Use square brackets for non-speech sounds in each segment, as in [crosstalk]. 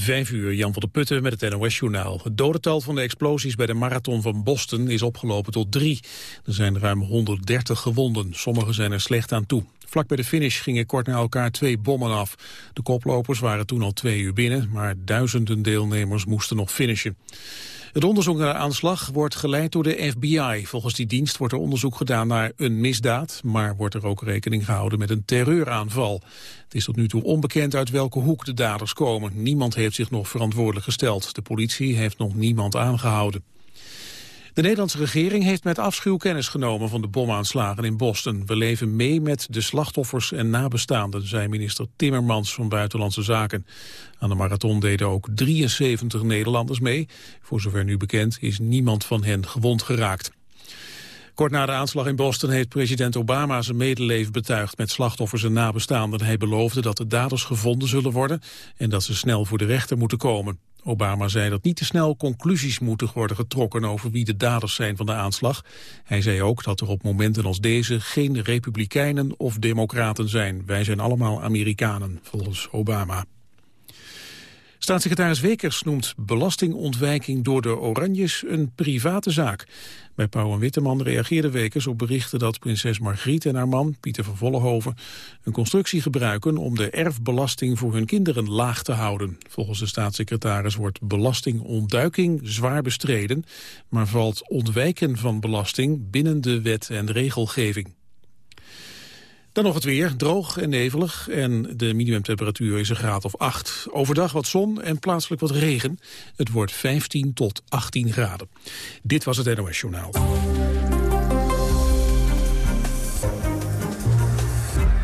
Vijf uur, Jan van der Putten met het NOS-journaal. Het dodental van de explosies bij de marathon van Boston is opgelopen tot drie. Er zijn ruim 130 gewonden. Sommigen zijn er slecht aan toe. Vlak bij de finish gingen kort na elkaar twee bommen af. De koplopers waren toen al twee uur binnen, maar duizenden deelnemers moesten nog finishen. Het onderzoek naar de aanslag wordt geleid door de FBI. Volgens die dienst wordt er onderzoek gedaan naar een misdaad... maar wordt er ook rekening gehouden met een terreuraanval. Het is tot nu toe onbekend uit welke hoek de daders komen. Niemand heeft zich nog verantwoordelijk gesteld. De politie heeft nog niemand aangehouden. De Nederlandse regering heeft met afschuw kennis genomen van de bomaanslagen in Boston. We leven mee met de slachtoffers en nabestaanden, zei minister Timmermans van Buitenlandse Zaken. Aan de marathon deden ook 73 Nederlanders mee. Voor zover nu bekend is niemand van hen gewond geraakt. Kort na de aanslag in Boston heeft president Obama zijn medeleven betuigd met slachtoffers en nabestaanden. Hij beloofde dat de daders gevonden zullen worden en dat ze snel voor de rechter moeten komen. Obama zei dat niet te snel conclusies moeten worden getrokken over wie de daders zijn van de aanslag. Hij zei ook dat er op momenten als deze geen republikeinen of democraten zijn. Wij zijn allemaal Amerikanen, volgens Obama. Staatssecretaris Wekers noemt belastingontwijking door de Oranjes een private zaak. Bij Pauw en Witteman reageerde Wekers op berichten dat prinses Margriet en haar man, Pieter van Vollenhoven, een constructie gebruiken om de erfbelasting voor hun kinderen laag te houden. Volgens de staatssecretaris wordt belastingontduiking zwaar bestreden, maar valt ontwijken van belasting binnen de wet en regelgeving. Dan nog het weer, droog en nevelig en de minimumtemperatuur is een graad of 8. Overdag wat zon en plaatselijk wat regen. Het wordt 15 tot 18 graden. Dit was het NOS Journaal.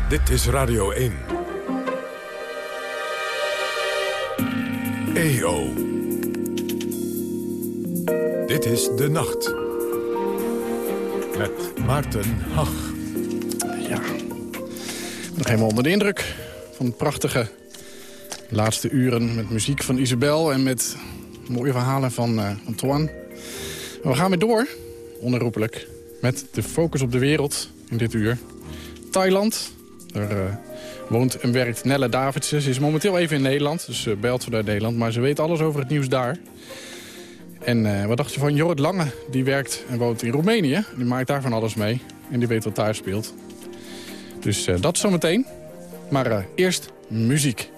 Dit is Radio 1. EO. Dit is De Nacht. Met Maarten Hach. Ja, nog helemaal onder de indruk van de prachtige laatste uren... met muziek van Isabel en met mooie verhalen van uh, Antoine. we gaan weer door, onherroepelijk, met de focus op de wereld in dit uur. Thailand, daar uh, woont en werkt Nelle Davidsen. Ze is momenteel even in Nederland, dus uh, belt vanuit Nederland. Maar ze weet alles over het nieuws daar. En wat dacht je van Jorrit Lange? Die werkt en woont in Roemenië. Die maakt daar van alles mee. En die weet wat daar speelt. Dus uh, dat zometeen. Maar uh, eerst muziek.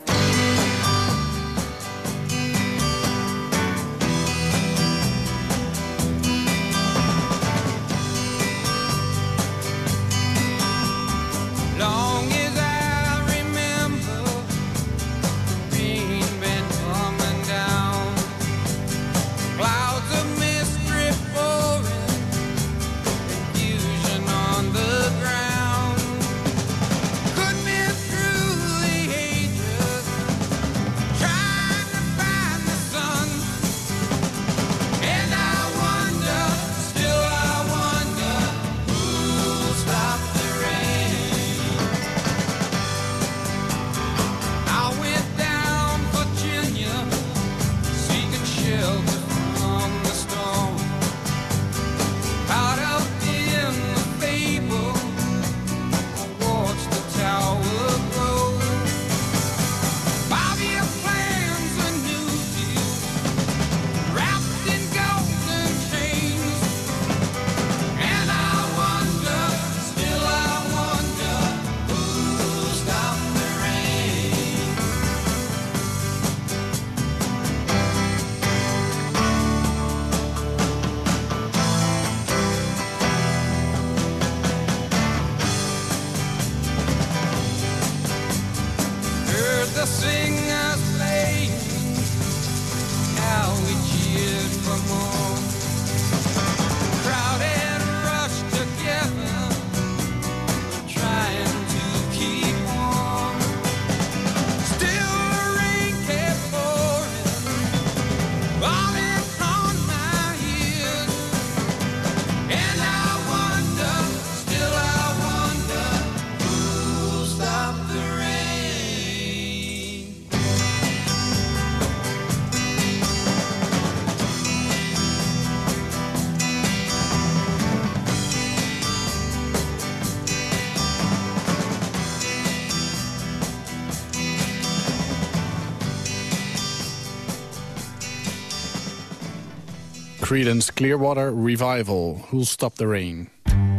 Credence Clearwater Revival. Who'll Stop the Rain?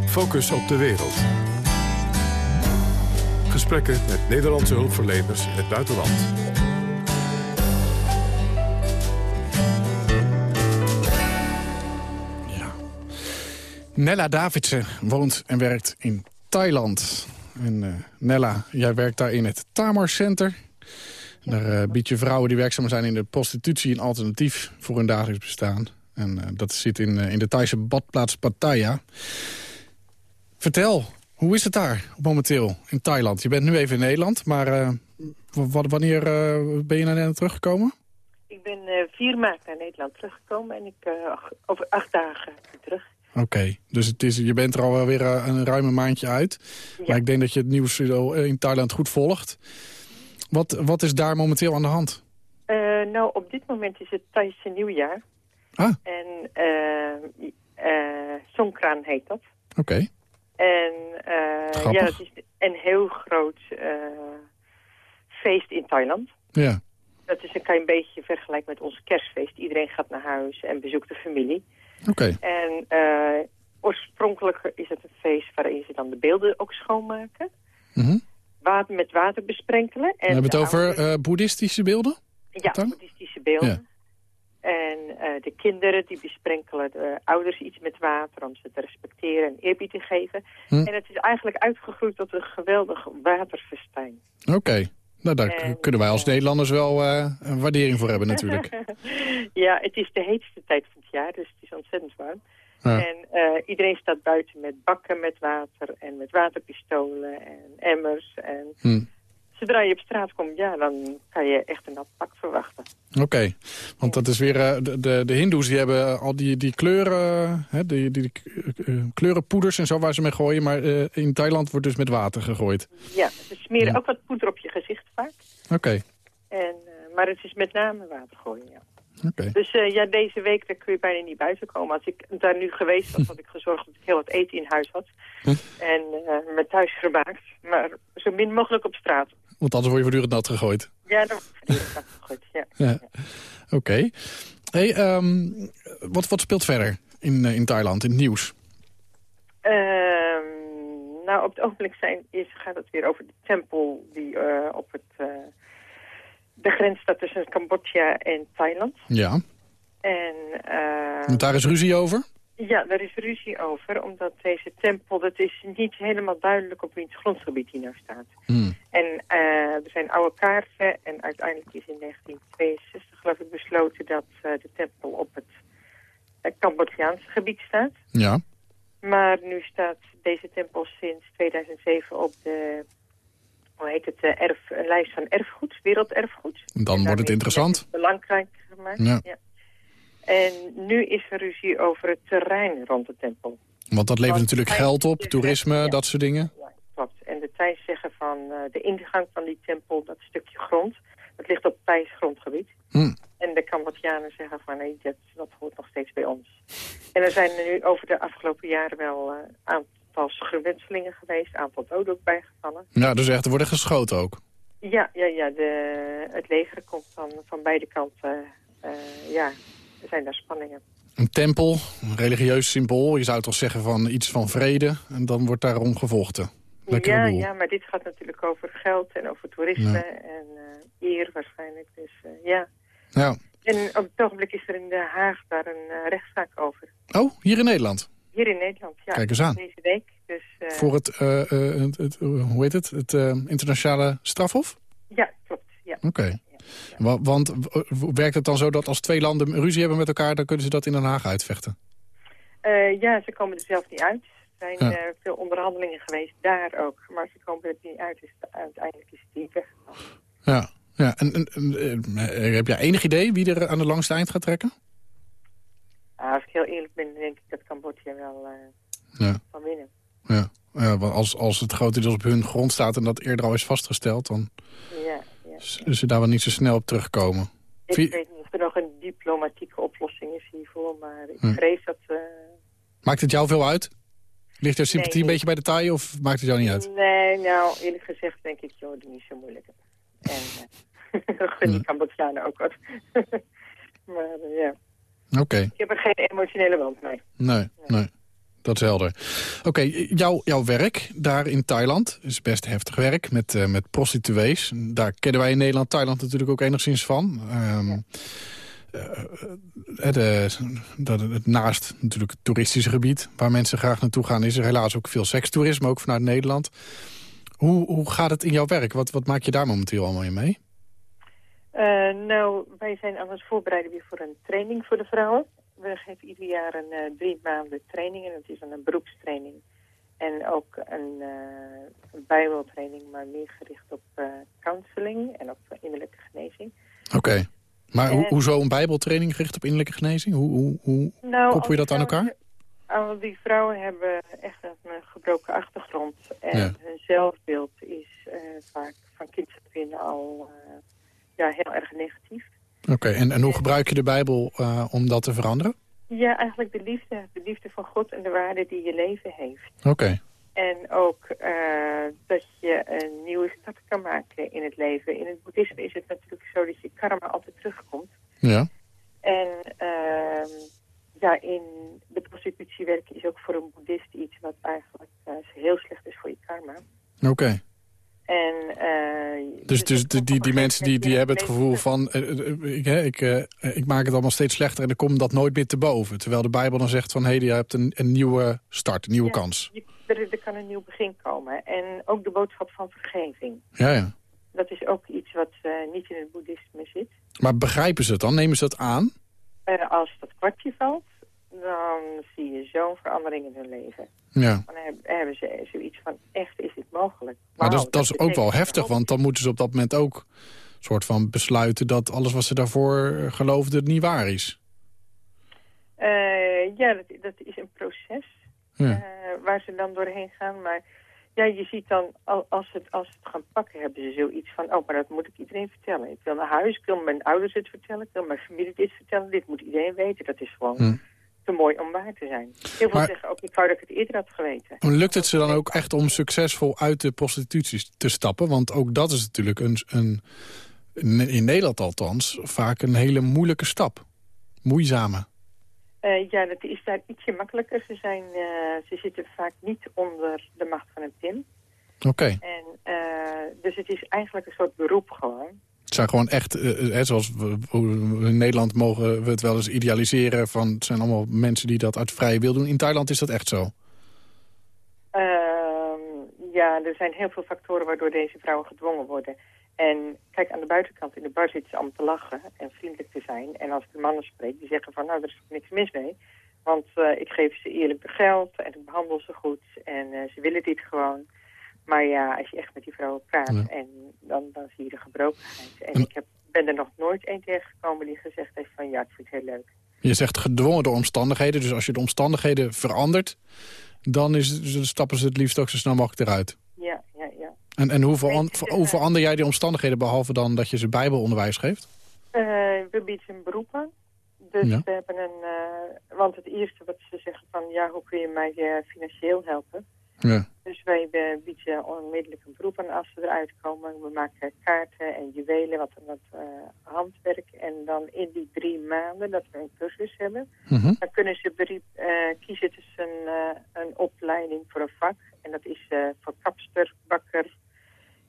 Focus op de wereld. Gesprekken met Nederlandse hulpverleners in het buitenland. Ja. Nella Davidsen woont en werkt in Thailand. En uh, Nella, jij werkt daar in het Tamar Center. Daar uh, bied je vrouwen die werkzaam zijn in de prostitutie... een alternatief voor hun dagelijks bestaan. En uh, dat zit in, in de Thaise badplaats Pattaya. Vertel, hoe is het daar momenteel in Thailand? Je bent nu even in Nederland, maar wanneer ben je naar Nederland teruggekomen? Ik ben vier maanden naar Nederland teruggekomen en ik over acht dagen terug. Oké, okay. dus het is, je bent er al weer een ruime maandje uit. Ja. Maar ik denk dat je het nieuws in Thailand goed volgt. Wat, wat is daar momenteel aan de hand? Nou, op dit moment is het Thaise nieuwjaar. Ah. En uh, uh, Songkran heet dat. Oké. Okay. En ja, het is een heel groot feest in Thailand. Ja. Dat is, een beetje vergelijken met ons kerstfeest. Iedereen gaat naar huis en bezoekt de familie. Oké. Okay. En oorspronkelijk is het een feest waarin ze dan de beelden ook schoonmaken. Mm water met water besprenkelen. En We hebben het over uh, boeddhistische beelden? Ja, boeddhistische beelden. En uh, de kinderen die besprenkelen de ouders iets met water om ze te respecteren en eerbied te geven. Hm. En het is eigenlijk uitgegroeid tot een geweldig waterfestijn. Oké. Okay. Nou, daar en, kunnen wij als Nederlanders wel uh, een waardering voor hebben natuurlijk. [laughs] ja, het is de heetste tijd van het jaar, dus het is ontzettend warm. Ja. En uh, iedereen staat buiten met bakken met water en met waterpistolen en emmers. En hm. Zodra je op straat komt, ja, dan kan je echt een nat pak verwachten. Oké, okay. want dat is weer, uh, de, de, de hindoes die hebben al die, die kleuren, hè, die, die, die kleurenpoeders en zo waar ze mee gooien. Maar in Thailand wordt dus met water gegooid. Ja, ze smeren ja. ook wat poeder op je gezicht vaak. Oké. Okay. En, maar het is met name water gooien, ja. Okay. Dus uh, ja, deze week daar kun je bijna niet buiten komen. Als ik daar nu geweest was, had ik gezorgd dat ik heel wat eten in huis had. En uh, met thuis gemaakt. Maar zo min mogelijk op straat. Want anders word je voortdurend nat gegooid. Ja, dan word je nat gegooid, ja. [laughs] ja. Oké. Okay. Hey, um, wat, wat speelt verder in, uh, in Thailand, in het nieuws? Um, nou, op het ogenblik zijn, is, gaat het weer over de tempel die op het de grens staat tussen Cambodja en Thailand. Ja. En, uh, Want daar is ruzie over? Ja, daar is ruzie over, omdat deze tempel, dat is niet helemaal duidelijk op wiens grondgebied die nou staat. Hmm. En uh, er zijn oude kaarten en uiteindelijk is in 1962 geloof ik besloten dat uh, de tempel op het uh, Cambodjaanse gebied staat. Ja. Maar nu staat deze tempel sinds 2007 op de hoe heet het, erf, een lijst van erfgoed, werelderfgoed. Dan wordt het interessant. Belangrijk gemaakt, ja. ja. En nu is er ruzie over het terrein rond de tempel. Want dat levert Want natuurlijk geld op, toerisme, ja, dat soort dingen. Ja, klopt. En de Thais zeggen van uh, de ingang van die tempel, dat stukje grond, dat ligt op Thais grondgebied. Hm. En de Cambodjanen zeggen van nee, dat, dat hoort nog steeds bij ons. En er zijn er nu over de afgelopen jaren wel uh, aantal aantal schuwwenselingen geweest, aantal doden ook bijgevallen. Ja, dus echt, er worden geschoten ook? Ja, ja, ja de, het leger komt van, van beide kanten. Uh, ja, zijn daar spanningen. Een tempel, een religieus symbool. Je zou toch zeggen van iets van vrede. En dan wordt daarom gevochten. Ja, boel. ja, maar dit gaat natuurlijk over geld en over toerisme Ja. en uh, eer waarschijnlijk. Dus uh, ja. Ja. En op het ogenblik is er in Den Haag daar een uh, rechtszaak over. Oh, hier in Nederland? Hier in Nederland, ja. Kijk eens aan. Deze week. Dus, uh, Voor het, uh, uh, het, het hoe heet het, het internationale strafhof? Ja, klopt. Ja. Oké. Okay. Wa want werkt het dan zo dat als twee landen ruzie hebben met elkaar... dan kunnen ze dat in Den Haag uitvechten? ja, ze komen er zelf niet uit. Er zijn ja. veel onderhandelingen geweest, daar ook. Maar ze komen er niet uit, dus uiteindelijk is het niet weggegaan. Ja, ja. En, en, en, heb jij enig idee wie er aan de langste eind gaat trekken? Uh, als ik heel eerlijk ben, denk ik dat Cambodja wel ja. kan winnen. Ja, ja want als, als het grotendeels op hun grond staat en dat eerder al is vastgesteld... dan ja, ze daar wel niet zo snel op terugkomen. Ik weet niet of er nog een diplomatieke oplossing is hiervoor, maar ik Hm. vrees dat... Uh... Maakt het jou veel uit? Ligt jouw sympathie Nee, een beetje bij de taai of maakt het jou niet uit? Nee, nou, eerlijk gezegd denk ik, joh, doe niet zo moeilijk. En [laughs] uh, gun die Ja. Cambodjanen ook wat. [laughs] maar uh, ja. Oké. Ik heb er geen emotionele band mee. Nee, nee. Dat is helder. Oké, jouw, jouw werk daar in Thailand is best heftig werk met, uh, met prostituees. Daar kennen wij in Nederland Thailand natuurlijk ook enigszins van. Um, ja. uh, de, dat, het naast natuurlijk het toeristische gebied... waar mensen graag naartoe gaan... is er helaas ook veel sekstoerisme, ook vanuit Nederland. Hoe, hoe gaat het in jouw werk? Wat, wat maak je daar momenteel allemaal in mee? Uh, nou, wij zijn aan het voorbereiden weer voor een training voor de vrouwen. We geven ieder jaar een uh, drie maanden training en het is dan een beroepstraining. En ook een, uh, een bijbeltraining, maar meer gericht op counseling en op innerlijke genezing. Oké, okay. maar ho hoezo een bijbeltraining gericht op innerlijke genezing? Hoe, hoe, hoe nou, koppel je dat aan elkaar? Al die vrouwen hebben echt een gebroken achtergrond. En Ja. hun zelfbeeld is vaak van kinds al ja, heel erg negatief. Oké, en, en hoe gebruik je de Bijbel uh, om dat te veranderen? Ja, eigenlijk de liefde. De liefde van God en de waarde die je leven heeft. Oké. Okay. En ook uh, dat je een nieuwe stap kan maken in het leven. In het boeddhisme is het natuurlijk zo dat je karma altijd terugkomt. Ja. En uh, ja, in de prostitutie werken is ook voor een boeddhist iets wat eigenlijk uh, heel slecht is voor je karma. Oké. Okay. Uh, dus dus die, die, die mensen die, die hebben het gevoel van... Uh, ik, ik, uh, ik maak het allemaal steeds slechter en dan komt dat nooit meer te boven. Terwijl de Bijbel dan zegt van... hé, hey, je hebt een, een nieuwe start, een nieuwe ja, kans. Je, er, er kan een nieuw begin komen. En ook de boodschap van vergeving. Ja, ja. Dat is ook iets wat niet in het boeddhisme zit. Maar begrijpen ze het dan? Nemen ze het aan? als dat kwartje valt, dan zie je zo'n verandering in hun leven. Ja. Dan hebben ze zoiets van, echt is dit mogelijk? Maar dat, dat is ook wel heftig, want dan moeten ze op dat moment ook soort van besluiten dat alles wat ze daarvoor geloofden niet waar is. Uh, ja, dat, dat, is een proces ja. uh, waar ze dan doorheen gaan. Maar ja, je ziet dan, als ze het, als het gaan pakken, hebben ze zoiets van... oh, maar dat moet ik iedereen vertellen. Ik wil naar huis, ik wil mijn ouders het vertellen, ik wil mijn familie dit vertellen. Dit moet iedereen weten, dat is gewoon... Hm te mooi om waar te zijn. Heel veel maar, zeggen ook, ik wou dat ik het eerder had geweten. Lukt het ze dan ook echt om succesvol uit de prostitutie te stappen? Want ook dat is natuurlijk een, een in Nederland althans, vaak een hele moeilijke stap. Moeizame. Uh, ja, dat is daar ietsje makkelijker. Ze, zijn, uh, ze zitten vaak niet onder de macht van een pin. Oké. Okay. En uh, dus het is eigenlijk een soort beroep gewoon. Het zijn gewoon echt, uh, zoals we, in Nederland mogen we het wel eens idealiseren... van het zijn allemaal mensen die dat uit vrije wil doen. In Thailand is dat echt zo? Uh, ja, er zijn heel veel factoren waardoor deze vrouwen gedwongen worden. En kijk, aan de buitenkant in de bar zitten ze allemaal te lachen en vriendelijk te zijn. En als ik de mannen spreek, die zeggen van nou, er is niks mis mee. Want uh, ik geef ze eerlijk de geld en ik behandel ze goed en ze willen dit gewoon. Maar ja, als je echt met die vrouwen praat, Ja. en dan, dan zie je de gebrokenheid. En, En- ik heb, ben er nog nooit één tegengekomen die gezegd heeft van ja, ik vind het heel leuk. Je zegt gedwongen door omstandigheden. Dus als je de omstandigheden verandert... dan is, dan stappen ze het liefst ook zo snel mogelijk eruit. Ja, ja, ja. En, en hoe, veran- hoe eh, verander jij die omstandigheden... behalve dan dat je ze bijbelonderwijs geeft? Eh, we bieden een beroep aan. Dus Ja. we hebben een... eh, want het eerste wat ze zeggen van... ja, hoe kun je mij financieel helpen? Ja. Dus wij bieden onmiddellijk een beroep aan als ze eruit komen. We maken kaarten en juwelen, wat, wat eh, handwerk. En dan in die drie maanden dat we een cursus hebben... Mhm. dan kunnen ze eh, kiezen tussen eh, een opleiding voor een vak. En dat is voor kapster, bakker,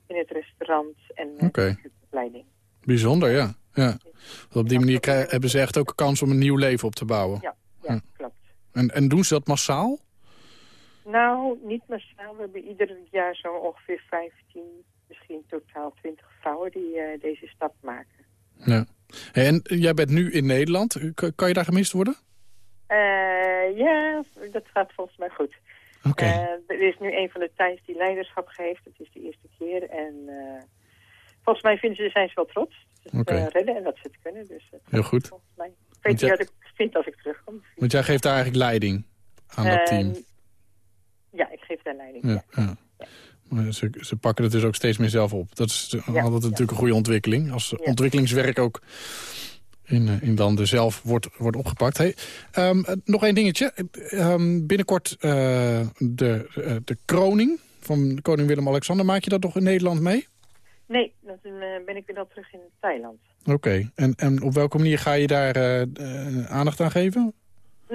in het restaurant en een opleiding. Bijzonder, ja. ja. Op die manier hebben ze echt ook een kans om een nieuw leven op te bouwen. Ja, ja, Ja. klopt. En, en doen ze dat massaal? Nou, niet massaal. We hebben ieder jaar zo ongeveer 15, misschien totaal 20 vrouwen die eh, deze stap maken. Ja. En jij bent nu in Nederland. Kan je daar gemist worden? Eh, ja, dat gaat volgens mij goed. Oké. Eh, er is nu een van de Thais die leiderschap geeft. Dat is de eerste keer. En volgens mij vinden ze, zijn ze wel trots. Dat ze eh, redden en dat ze het kunnen. Dus Heel goed. Volgens mij. Ik weet niet wat ik vind als ik terugkom. Want jij geeft daar eigenlijk leiding aan dat Eh, team. Ja, ik geef daar leiding. Ja, Ja. ja. Maar ze, ze pakken het dus ook steeds meer zelf op. Dat is Ja, altijd natuurlijk een goede ontwikkeling. Als ontwikkelingswerk ook in, eh, in dan zelf wordt, wordt opgepakt. Hey, ehm, eh, nog één dingetje. Ehm, binnenkort eh, de, eh, de kroning van koning Willem-Alexander. Maak je dat nog in Nederland mee? Nee, dan eh, ben ik weer al terug in Thailand. Oké, en, en op welke manier ga je daar eh, eh, aandacht aan geven?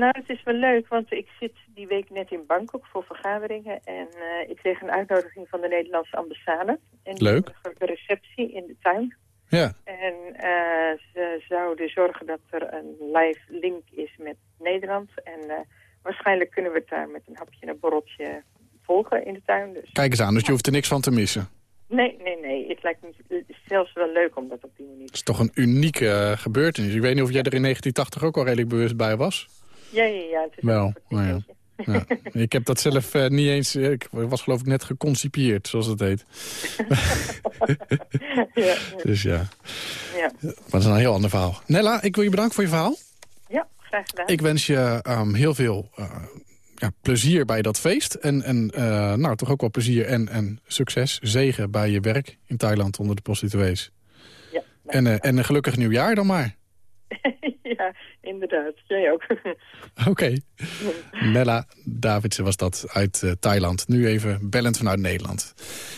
Nou, het is wel leuk, want ik zit die week net in Bangkok voor vergaderingen. En uh, ik kreeg een uitnodiging van de Nederlandse ambassade. En leuk. De receptie in de tuin. Ja. En uh, ze zouden zorgen dat er een live link is met Nederland. En uh, waarschijnlijk kunnen we het daar met een hapje en een borreltje volgen in de tuin. Dus. Kijk eens aan, dus je hoeft er niks van te missen. Nee, nee, nee. Het lijkt me zelfs wel leuk om dat op die manier te Het is toch een unieke gebeurtenis. Ik weet niet of jij er in 1980 ook al redelijk bewust bij was. Ja, ja, ja. Het is wel, nou ja. Ja. [laughs] Ik heb dat zelf uh, niet eens... Ik was geloof ik net geconcipieerd, zoals het heet. [laughs] ja, Dus ja. ja. Maar dat is een heel ander verhaal. Nella, ik wil je bedanken voor je verhaal. Ja, graag gedaan. Ik wens je um, heel veel uh, ja, plezier bij dat feest. En, en uh, nou, toch ook wel plezier en, en succes, zegen bij je werk in Thailand onder de prostituees. Ja, en, en een gelukkig nieuwjaar dan maar. [laughs] ja, inderdaad. Jij ook. [laughs] Oké. Okay. Nella Davidsen was dat uit uh, Thailand. Nu even bellend vanuit Nederland.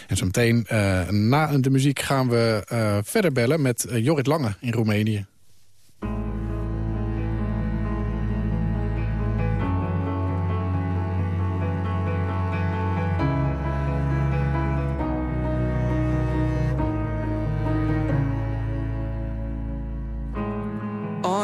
En zo meteen uh, na de muziek gaan we uh, verder bellen met Jorrit Lange in Roemenië.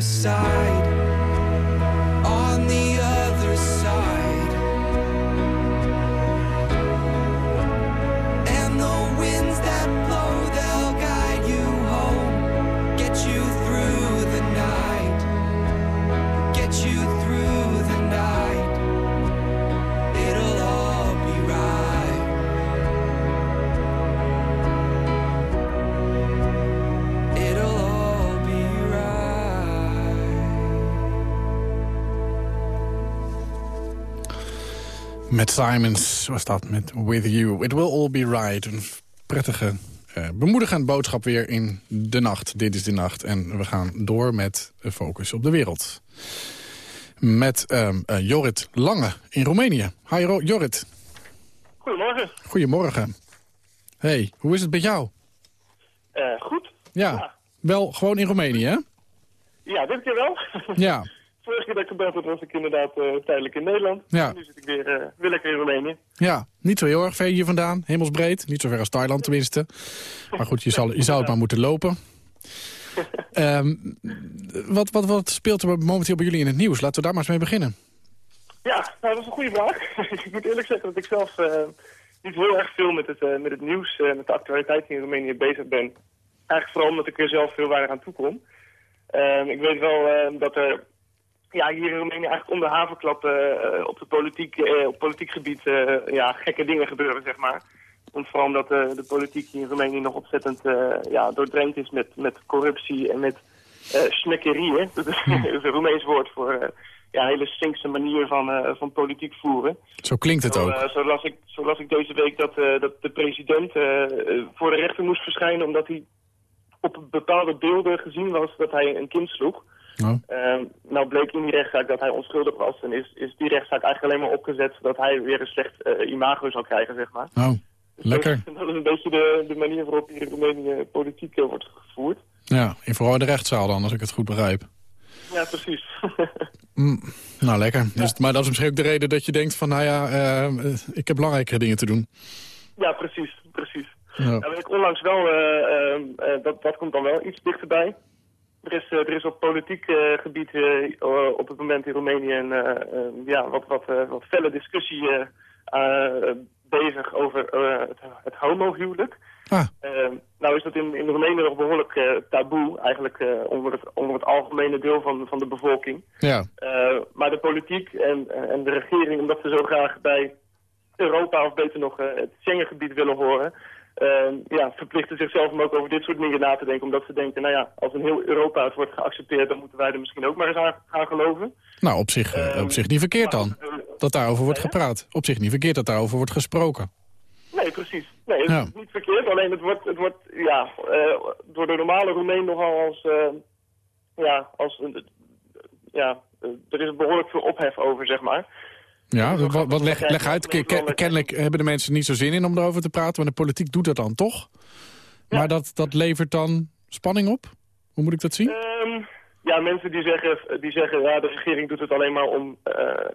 Side. Met Simons was dat, met With You. It will all be right. Een prettige uh, bemoedigende boodschap weer in de nacht. Dit is de nacht. En we gaan door met focus op de wereld. Met uh, Jorrit Lange in Roemenië. Hi Jorrit. Goedemorgen. Goedemorgen. Hey, hoe is het met jou? Uh, goed. Ja, ja, wel gewoon in Roemenië, hè? Ja, dit keer wel. Ja. [laughs] Vorige keer dat ik gebeld was ik inderdaad uh, tijdelijk in Nederland. Ja. Nu zit ik weer, uh, weer lekker in Roemenië. Ja, niet zo heel erg ver hier vandaan. Hemelsbreed. Niet zo ver als Thailand tenminste. Maar goed, je, zal, je zou het maar moeten lopen. um, [laughs] wat, wat, wat speelt er momenteel bij jullie in het nieuws? Laten we daar maar eens mee beginnen. Ja, nou, dat is een goede vraag. [laughs] ik moet eerlijk zeggen dat ik zelf uh, niet heel erg veel met het, met het nieuws, met de actualiteit in Roemenië bezig ben. Eigenlijk vooral omdat ik er zelf veel weinig aan toe kom. Ehm, ik weet wel ehm, dat er ja, hier in Roemenië eigenlijk om de havenklap op, de politiek, op politiek gebied ja, gekke dingen gebeuren, zeg maar. Want vooral omdat de politiek hier in Roemenië nog ontzettend ja, doordrenkt is met, met corruptie en met snekkerieën. [laughs] Dat is een Roemeens woord voor ja, hele stinkse manier van, van politiek voeren. Zo klinkt het ook. Zo, las ik, zo las ik deze week dat, dat de president voor de rechter moest verschijnen... omdat hij op bepaalde beelden gezien was dat hij een kind sloeg. Oh. nou bleek in die rechtszaak dat hij onschuldig was... en is, is die rechtszaak eigenlijk alleen maar opgezet... zodat hij weer een slecht imago zou krijgen, zeg maar. Oh, lekker. Dat, dat is een beetje de, de manier waarop hier in Roemenië politiek wordt gevoerd. Ja, in vooral de rechtszaal dan, als ik het goed begrijp. Ja, precies. [laughs] Mm, nou, lekker. Ja. Dus, maar dat is misschien ook de reden dat je denkt van, nou ja, uh, ik heb belangrijkere dingen te doen. Ja, precies, precies. Ja. Nou, ik onlangs wel, dat, dat komt dan wel iets dichterbij. Er is, er is op politiek gebied op het moment in Roemenië een ja, wat, wat, wat felle discussie bezig over het, het homohuwelijk. Ah. Nou is dat in, in Roemenië nog behoorlijk taboe, eigenlijk onder, het, onder het algemene deel van, van de bevolking. Ja. maar de politiek en, en de regering, omdat ze zo graag bij Europa, of beter nog het Schengengebied willen horen... ja, verplichten zichzelf om ook over dit soort dingen na te denken. Omdat ze denken, nou ja, als in heel Europa het wordt geaccepteerd... dan moeten wij er misschien ook maar eens aan gaan geloven. Nou, op zich, op zich niet verkeerd dan. Dat daarover wordt gepraat. Op zich niet verkeerd dat daarover wordt gesproken. Nee, precies. Nee, het ja. is niet verkeerd. Alleen het wordt, het wordt ja, uh, door de normale Roemeen nogal als... Uh, ja, als... Uh, ja, er is behoorlijk veel ophef over, zeg maar. Ja, wat, wat leg, leg uit. Ken, kennelijk hebben de mensen niet zo zin in om erover te praten... maar de politiek doet dat dan toch. Ja. Maar dat, dat levert dan spanning op? Hoe moet ik dat zien? Um, ja, mensen die zeggen, die zeggen... ja, de regering doet het alleen maar om,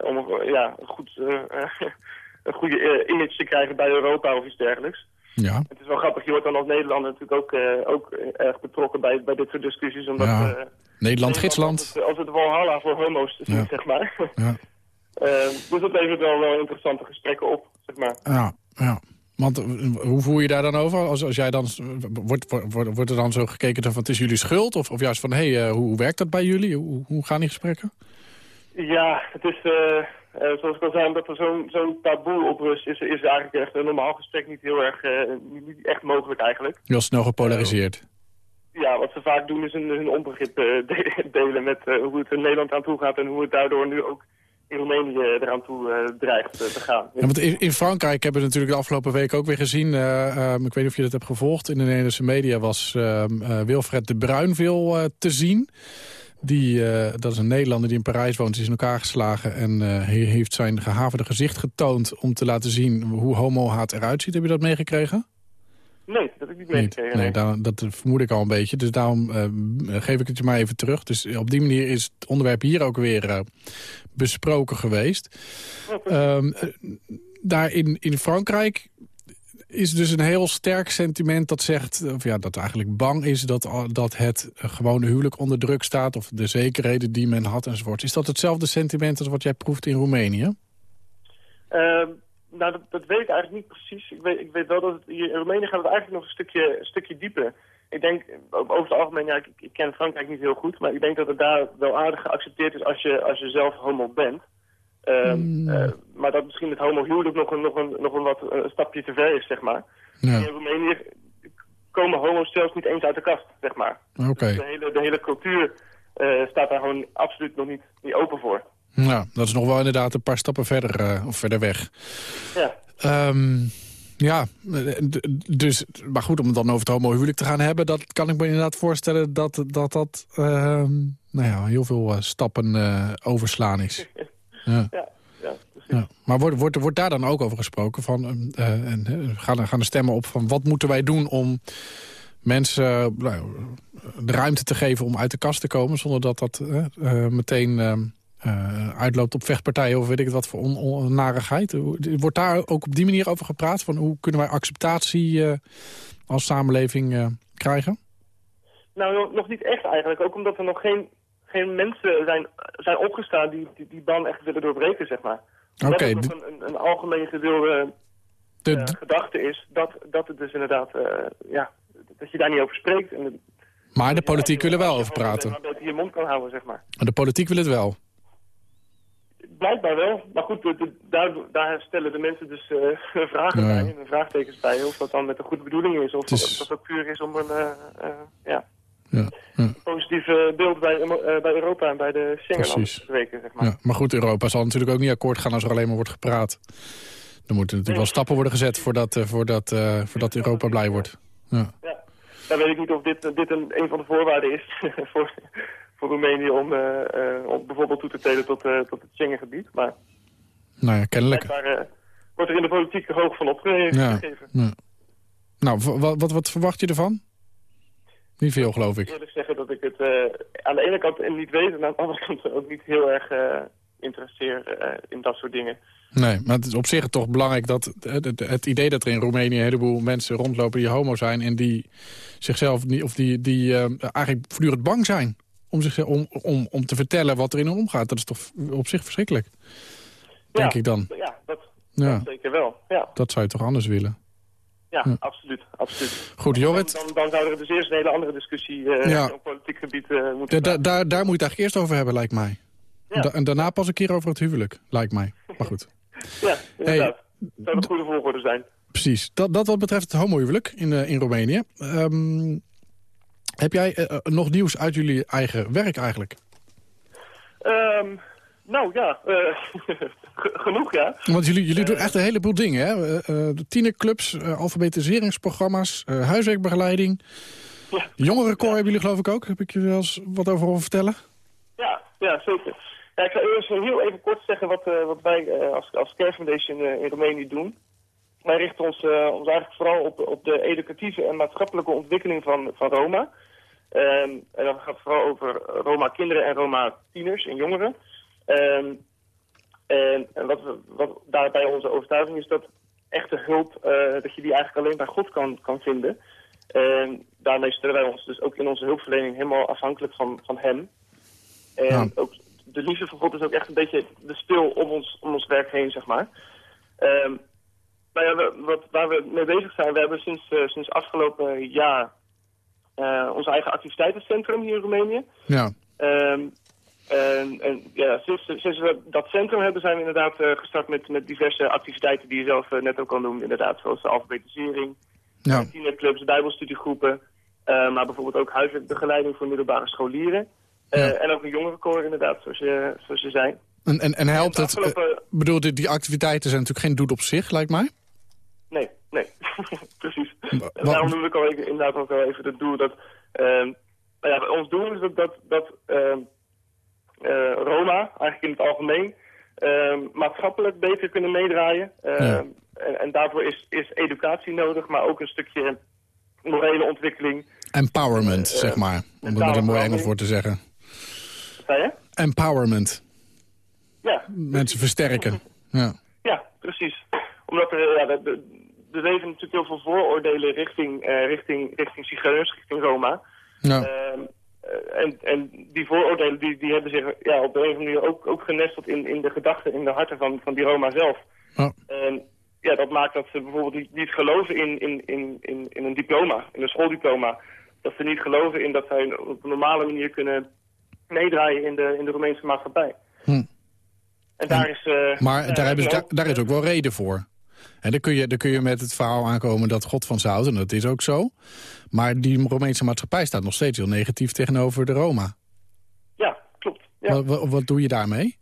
om ja, goed [laughs] een goede uh, image te krijgen bij Europa of iets dergelijks. Ja. Het is wel grappig, je wordt dan als Nederlander natuurlijk ook, uh, ook erg betrokken bij, bij dit soort discussies. Omdat, ja. uh, Nederland, gidsland. Als het, als het Walhalla voor homo's is, Ja. zeg maar. Ja. [laughs] dus dat levert wel, wel interessante gesprekken op, zeg maar. Ja, ja. Want hoe voer je daar dan over? Als, als jij dan, wordt, wordt, wordt er dan zo gekeken van het is jullie schuld? Of, of juist van, hé, hey, hoe werkt dat bij jullie? Hoe, hoe gaan die gesprekken? Ja, het is... Uh, zoals ik al zei, omdat er zo'n zo'n taboe op rust is, is eigenlijk echt een normaal gesprek niet heel erg, uh, niet echt mogelijk eigenlijk. Heel snel gepolariseerd. Uh, ja, wat ze vaak doen is een, een onbegrip delen met hoe het in Nederland aan toe gaat en hoe het daardoor nu ook in Roemenië eraan toe dreigt te gaan. In, in, Frankrijk hebben we natuurlijk de afgelopen week ook weer gezien, um, ik weet niet of je dat hebt gevolgd, in de Nederlandse media was Wilfred de Bruin veel te zien. Die, dat is een Nederlander die in Parijs woont, is in elkaar geslagen... en uh, heeft zijn gehavende gezicht getoond om te laten zien hoe homohaat eruit ziet. Heb je dat meegekregen? Nee, dat heb ik niet meegekregen. Nee, dat vermoed ik al een beetje. Dus daarom uh, geef ik het je maar even terug. Dus op die manier is het onderwerp hier ook weer besproken geweest. Okay. daar in, in Frankrijk is dus een heel sterk sentiment dat zegt... of ja, dat eigenlijk bang is dat, dat het gewone huwelijk onder druk staat... of de zekerheden die men had enzovoort. Is dat hetzelfde sentiment als wat jij proeft in Roemenië? Uh, nou, dat, dat, weet ik eigenlijk niet precies. Ik weet, ik weet wel dat het hier in Roemenië gaat het eigenlijk nog een stukje, een stukje dieper. Ik denk, over het algemeen, ja, ik, ik, ken Frankrijk niet heel goed... maar ik denk dat het daar wel aardig geaccepteerd is als je, als je zelf homo bent... Uh, mm. uh, maar dat misschien het homohuwelijk nog een, nog een, nog een wat een stapje te ver is, zeg maar. Ja. In Roemenië komen homo's zelfs niet eens uit de kast, zeg maar. Okay. Dus de, hele, de hele cultuur uh, staat daar gewoon absoluut nog niet, niet open voor. Ja, dat is nog wel inderdaad een paar stappen verder, uh, of verder weg. Ja. Um, Ja, eh, d- dus, maar goed, om het dan over het homohuwelijk te gaan hebben... dat kan ik me inderdaad voorstellen dat dat, dat ehm, nou ja, heel veel eh, stappen eh, overslaan is. [laughs] Ja. Ja, ja. Maar wordt, wordt, wordt daar dan ook over gesproken? Van, eh, en, eh, gaan, er- gaan de stemmen op van wat moeten wij doen om mensen eh, nou, de ruimte te geven om uit de kast te komen... zonder dat dat eh, eh, meteen eh, uitloopt op vechtpartijen of weet ik het wat voor on, on- narigheid. Hoe- Wordt daar ook op die manier over gepraat? Van hoe kunnen wij acceptatie eh, als samenleving eh, krijgen? Nou, nog- niet echt eigenlijk. Ook omdat er nog geen, geen mensen zijn, zijn opgestaan die, die die ban echt willen doorbreken, zeg maar. Oké, het nog d- een, een, een algemeen gedeelde de- gedachte is dat, dat het dus inderdaad, ja, dat je daar niet over spreekt. En, maar de politiek wil er wel dat over praten. Dat je je mond kan houden, zeg maar. De politiek wil het wel. Blijkbaar wel. Maar goed, de- de- daar, daar stellen de mensen dus eh, vragen Ja, bij en vraagtekens bij. Of dat dan met een goede bedoeling is. Of is- dat het puur is om een eh, ja, Ja, ja. positief beeld bij, bij Europa en bij de Schengenlanden Precies. te kweken, zeg maar. Ja, maar goed, Europa zal natuurlijk ook niet akkoord gaan als er alleen maar wordt gepraat. Er moeten natuurlijk wel stappen worden gezet voordat, voordat, voordat Europa blij wordt. Ja. Ja. Dan weet ik niet of dit, dit een, een van de voorwaarden is [laughs] voor, voor Roemenië om, eh, eh, om bijvoorbeeld toe te treden tot, eh, tot het Schengengebied. Maar Nou ja, kennelijk. wordt er in de politiek hoog van opgegeven. Ja. Ja. Nou, wa- wa- wat, wat verwacht je ervan? Niet veel, geloof ik. eerlijk zeggen dat ik het aan de ene kant niet weet... en aan de andere kant ook niet heel erg interesseer in dat soort dingen. Nee, maar het is op zich toch belangrijk dat het, idee dat er in Roemenië een heleboel mensen rondlopen die homo zijn en die zichzelf niet, of die, die eigenlijk voortdurend bang zijn om, zich, om, om, om te vertellen wat er in hen omgaat. Dat is toch op zich verschrikkelijk, denk Ja. ik dan. Ja, dat, Ja, dat zeker wel. Ja, dat zou je toch anders willen. ja, Ja. absoluut, absoluut. Goed, Jorrit, Dan, dan zou er dus eerst een hele andere discussie eh, Ja. op politiek gebied eh, moeten da- daar, daar moet je het eigenlijk eerst over hebben, lijkt mij. Ja. Da- en daarna pas een keer over het huwelijk, lijkt mij. Maar goed, [laughs] Ja, inderdaad. zou de goede volgorde zijn. precies. Dat, dat wat betreft het homohuwelijk in, eh, in Roemenië. Ehm, heb jij eh, eh, nog nieuws uit jullie eigen werk eigenlijk? Ehm, nou ja, eh, [laughs] ge- genoeg ja. Want jullie, jullie doen echt een heleboel dingen, hè? De tienerclubs, alfabetiseringsprogramma's, huiswerkbegeleiding. Ja. Jongerenkoor hebben jullie geloof ik ook. Heb ik je wel eens wat over horen vertellen? Ja, ja zeker. Ja, ik ga eerst heel even kort zeggen wat, wat wij als, als Care Foundation in Roemenië doen. Wij richten ons, eh, ons eigenlijk vooral op, op de educatieve en maatschappelijke ontwikkeling van, van Roma. Ehm, en dat gaat vooral over Roma-kinderen en Roma-tieners en jongeren. Ehm, en en wat, we, wat daarbij onze overtuiging is dat echte hulp, eh, dat je die eigenlijk alleen bij God kan, kan vinden. En daarmee stellen wij ons dus ook in onze hulpverlening helemaal afhankelijk van, van hem. En Ja. ook de liefde van God is ook echt een beetje de spil om ons, om ons werk heen, zeg maar. Ehm, nou ja, we- wat, waar we mee bezig zijn, we hebben sinds, eh, sinds afgelopen jaar eh, ons eigen activiteitencentrum hier in Roemenië. Ja. Ehm, en, en ja, sinds, sinds we dat centrum hebben, zijn we inderdaad eh, gestart met, met diverse activiteiten die je zelf net ook al noemde. Inderdaad, zoals de alfabetisering, Ja. tienerclubs, bijbelstudiegroepen. maar bijvoorbeeld ook huiswerkbegeleiding voor middelbare scholieren. Ja. En ook een jongerenkoor inderdaad, zoals je, zoals je zei. En, en, en helpt het... bedoel, die, die activiteiten zijn natuurlijk geen doel op zich, lijkt mij. Nee. [laughs] Precies. En daarom noemde ik al even, inderdaad ook wel even het doel dat... ehm, nou ja, ons doel is dat, dat, dat ehm, eh, Roma, eigenlijk in het algemeen, ehm, maatschappelijk beter kunnen meedraaien. Ja. en, en daarvoor is, is educatie nodig, maar ook een stukje morele ontwikkeling. Empowerment, Eh, zeg maar. Om het met een mooi Engels woord te zeggen. Zei je? Empowerment. Ja, Mensen versterken. Ja. Ja, precies. Omdat er, ja, er- er leven natuurlijk heel veel vooroordelen richting, eh, richting, richting zigeuners, richting Roma. Ehm, eh, en, en die vooroordelen die, die hebben zich ja, op de een of andere manier ook, ook genesteld in, in de gedachten, in de harten van, van die Roma zelf. Ja. Ja, dat maakt dat ze bijvoorbeeld niet, niet geloven in, in, in, in, in een diploma, in een schooldiploma. Dat ze niet geloven in dat zij op een normale manier kunnen meedraaien in de, in de Roemeense maatschappij. Hm. En daar is... eh, Maar daar, hebben ze, daar is ook wel reden voor. En dan kun, je, dan kun je met het verhaal aankomen dat God van ze houdt, en dat is ook zo. Maar die Romeinse maatschappij staat nog steeds heel negatief tegenover de Roma. Ja, klopt. Ja. Wat, wat, wat doe je daarmee?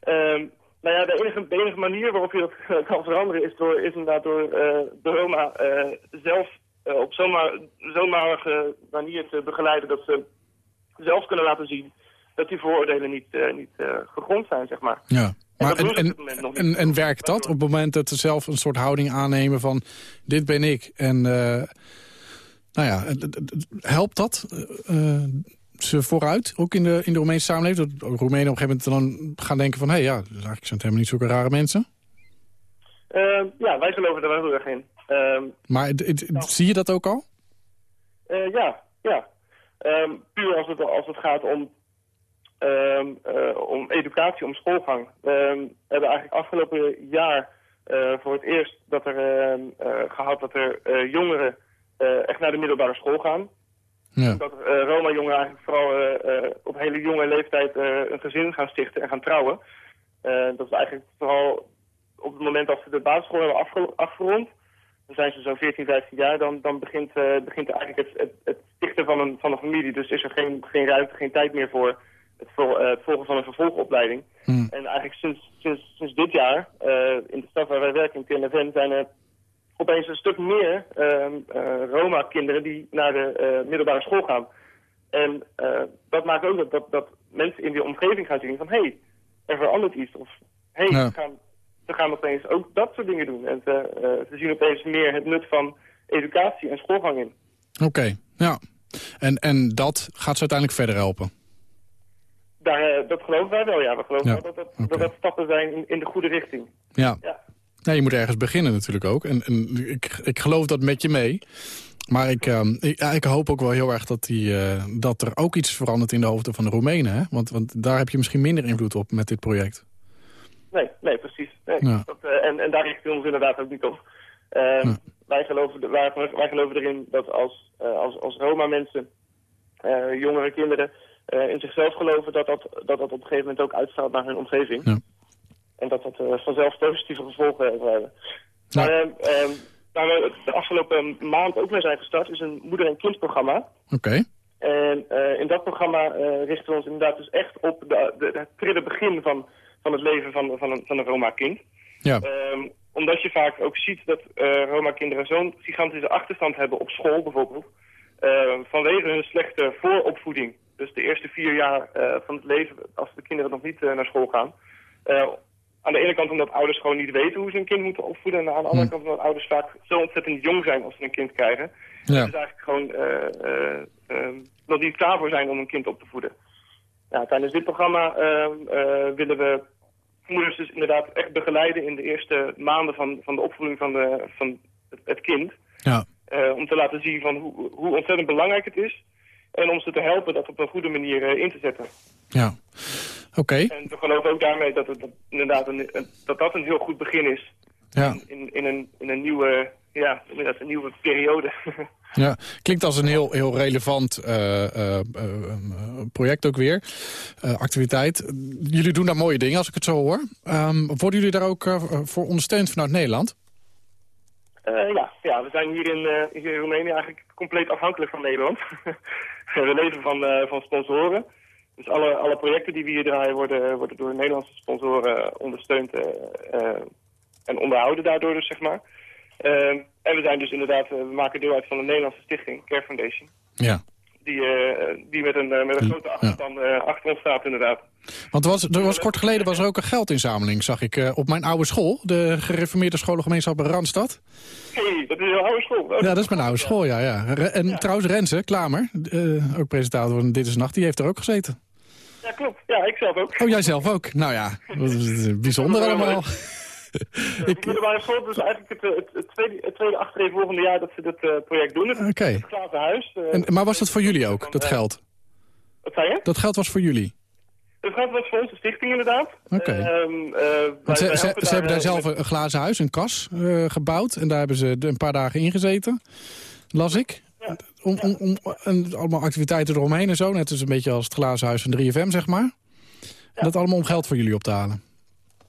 Ehm, Nou ja, de enige, de enige manier waarop je dat [laughs] kan veranderen is, door, is inderdaad door eh, de Roma eh, zelf eh, op zo'n ma- zo'n matige manier te begeleiden dat ze zelf kunnen laten zien dat die vooroordelen niet, niet gegrond zijn, zeg maar. Ja. Maar en, en, en, en werkt dat op het moment dat ze zelf een soort houding aannemen van dit ben ik? En eh, nou ja, helpt dat eh, eh, ze vooruit, ook in de, in de Roemeense samenleving? Dat Roemenen op een gegeven moment dan gaan denken van... hé, hey, ja, dus eigenlijk zijn het helemaal niet zulke rare mensen. Eh, ja, wij geloven er wel heel erg in. Ehm, Maar het- zie je dat ook al? Ja, ja. Ehm, puur als het, als het gaat om, ehm, eh, om educatie, om schoolgang. Ehm, we hebben eigenlijk afgelopen jaar eh, voor het eerst dat er, ehm, eh, gehad dat er jongeren echt naar de middelbare school gaan. Ja. Dat Roma-jongeren eigenlijk vooral op hele jonge leeftijd een gezin gaan stichten en gaan trouwen. Dat is eigenlijk vooral op het moment dat ze de basisschool hebben afge- afgerond. Dan zijn ze zo'n 14, 15 jaar, dan, dan begint, begint eigenlijk het, het, het stichten van een, van een familie. Dus is er geen, geen ruimte, geen tijd meer voor het, vol- eh, het volgen van een vervolgopleiding. Hmm. En eigenlijk sinds, sinds, sinds dit jaar, eh, in de stad waar wij werken, in TNFN, zijn er opeens een stuk meer ehm, eh, Roma-kinderen die naar de middelbare school gaan. En dat maakt ook dat, dat, dat mensen in die omgeving gaan zien van... hé, hey, er verandert iets. Of hé, hey, Ja. we, gaan, we gaan opeens ook dat soort dingen doen. En ze, ze zien opeens meer het nut van educatie en schoolgang in. Oké, ja. En, en dat gaat ze uiteindelijk verder helpen? Daar, eh, dat geloven wij wel, ja. We geloven Ja, wel dat dat, dat stappen zijn in, in de goede richting. Ja. Ja. Nee, je moet ergens beginnen natuurlijk ook. En, en ik, ik geloof dat met je mee. Maar ik, ehm, ik, ik hoop ook wel heel erg dat, die, eh, dat er ook iets verandert in de hoofden van de Roemenen. Hè? Want, want daar heb je misschien minder invloed op met dit project. Nee, nee, precies. Nee, Ja. dat, eh, en, en daar richten we ons inderdaad ook niet op. Ehm, Ja. wij, geloven, wij, wij geloven erin dat als, als, als Roma-mensen, jongere kinderen, in zichzelf geloven, dat dat, dat dat op een gegeven moment ook uitstraalt naar hun omgeving. Ja. En dat dat eh, vanzelf positieve gevolgen zal hebben. Maar ehm, ehm, waar we de afgelopen maand ook mee zijn gestart, is een moeder- en kindprogramma. Oké. En eh, in dat programma eh, richten we ons inderdaad dus echt op de, de, het prille begin van, van het leven van, van, een, van een Roma-kind. Ja. Ehm, omdat je vaak ook ziet dat eh, Roma-kinderen zo'n gigantische achterstand hebben op school bijvoorbeeld. eh, vanwege hun slechte vooropvoeding. Dus de eerste vier jaar eh, van het leven, als de kinderen nog niet eh, naar school gaan. Eh, aan de ene kant omdat ouders gewoon niet weten hoe ze een kind moeten opvoeden. En aan de andere Hm. kant omdat ouders vaak zo ontzettend jong zijn als ze een kind krijgen. Ja. Dus eigenlijk gewoon eh, eh, ehm, nog niet klaar voor zijn om een kind op te voeden. Ja, tijdens dit programma ehm, eh, willen we moeders dus inderdaad echt begeleiden in de eerste maanden van, van de opvoeding van, de, van het, kind. Ja. Om te laten zien van hoe, hoe ontzettend belangrijk het is. En om ze te helpen dat op een goede manier eh, in te zetten. Ja. Oké. En we geloven ook daarmee dat het dat inderdaad een, dat, dat een heel goed begin is. Ja. In, in, een, in een nieuwe, ja, inderdaad een nieuwe periode. [laughs] Ja, klinkt als een heel, heel relevant eh, eh, project ook weer. Activiteit. Jullie doen daar mooie dingen als ik het zo hoor. Ehm, worden jullie daar ook voor ondersteund vanuit Nederland? Eh, ja, ja, we zijn hier in, eh, in Roemenië eigenlijk compleet afhankelijk van Nederland. [laughs] we leven van, eh, van sponsoren. Dus alle, alle projecten die we hier draaien worden, worden door Nederlandse sponsoren ondersteund en onderhouden daardoor dus, zeg maar. En we zijn dus inderdaad, we maken deel uit van een Nederlandse stichting, Care Foundation. Ja. Die, eh, die met een, eh, met een grote achterstand eh, achter staat inderdaad. Want er was, er was kort geleden was er ook een geldinzameling, zag ik, op mijn oude school. De gereformeerde scholengemeenschap in Randstad. hey, dat is een oude school. Ja, dat is mijn oude school, ja. ja. En trouwens Renze Klamer, ook presentator van Dit is Nacht, die heeft er ook gezeten. Ja, klopt. Ja, ik zelf ook. Oh, jij zelf ook? Nou ja, [laughs] is bijzonder allemaal. De middelbare school is eigenlijk het, het, het tweede, het tweede achtereenvolgende jaar dat ze dit eh, project doen. Het, Oké. het glazen huis. eh, En, maar was dat voor jullie ook, dat eh, geld? Wat zei je? Dat geld was voor jullie? Het geld was voor onze stichting inderdaad. Oké. Ehm, eh, ze, hebben daar zelf een glazen huis, een kas gebouwd. En daar hebben ze een paar dagen in gezeten. Las ik. Ja. Om, om, om, en allemaal activiteiten eromheen en zo. Net als een beetje als het glazen huis van 3FM, zeg maar. En dat allemaal om geld voor jullie op te halen.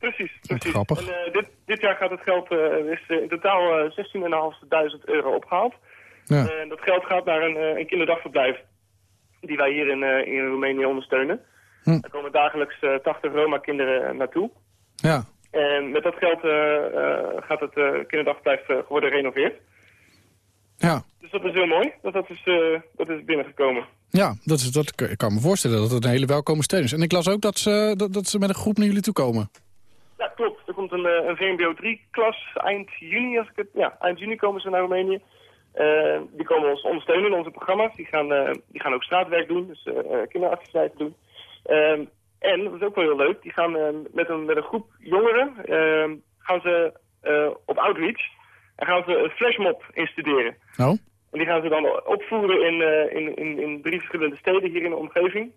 Precies, precies. grappig. En, eh, dit, dit jaar gaat het geld, eh, is eh, in totaal eh 16.500 euro opgehaald. Ja. En dat geld gaat naar een, een kinderdagverblijf die wij hier in, in Roemenië ondersteunen. Hm. Daar komen dagelijks eh 80 Roma-kinderen naartoe. Ja. En met dat geld gaat het kinderdagverblijf worden gerenoveerd. Ja. Dus dat is heel mooi dat dat is, dat is binnengekomen. Ja, dat, is, dat ik kan me voorstellen dat het een hele welkome steun is. En ik las ook dat ze, dat, dat ze met een groep naar jullie toe komen. Komt een, eh, een VMBO 3-klas eind juni. Als ik het, ja, eind juni komen ze naar Roemenië. Eh, die komen ons ondersteunen in onze programma's. Die gaan, eh, die gaan ook straatwerk doen, dus kinderactiviteiten doen. Ehm, en, dat is ook wel heel leuk, die gaan eh, met, een, met een groep jongeren ehm, gaan ze op outreach en gaan ze een flashmob instuderen. Oh, oké. En die gaan ze dan opvoeren in, in, in, in drie verschillende steden hier in de omgeving.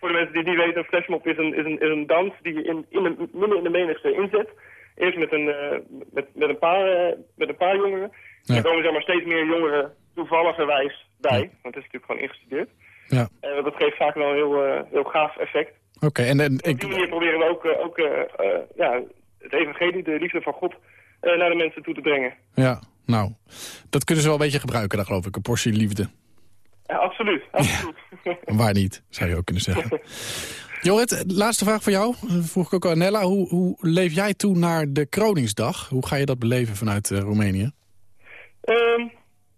Voor de mensen die niet weten, een flashmob is een, is een, is een dans die je in, in de, midden in de menigte inzet. Eerst met een, eh, met, met, een paar, eh, met een paar jongeren. Ja. Er komen zeg maar, steeds meer jongeren toevalligerwijs bij. Want het is natuurlijk gewoon ingestudeerd. Ja. En dat geeft vaak wel een heel, eh, heel gaaf effect. Oké, en, en Op die ik, manier proberen we ook, ook ja, het evangelie, de liefde van God, naar de mensen toe te brengen. ja, nou, dat kunnen ze wel een beetje gebruiken, daar geloof ik. Een portie liefde. Ja, absoluut. absoluut. Waar niet, zou je ook kunnen zeggen. [laughs] Jorrit, laatste vraag voor jou. Vroeg ik ook aan Nella. Hoe, hoe leef jij toe naar de Kroningsdag? Hoe ga je dat beleven vanuit eh, Roemenië? Ehm,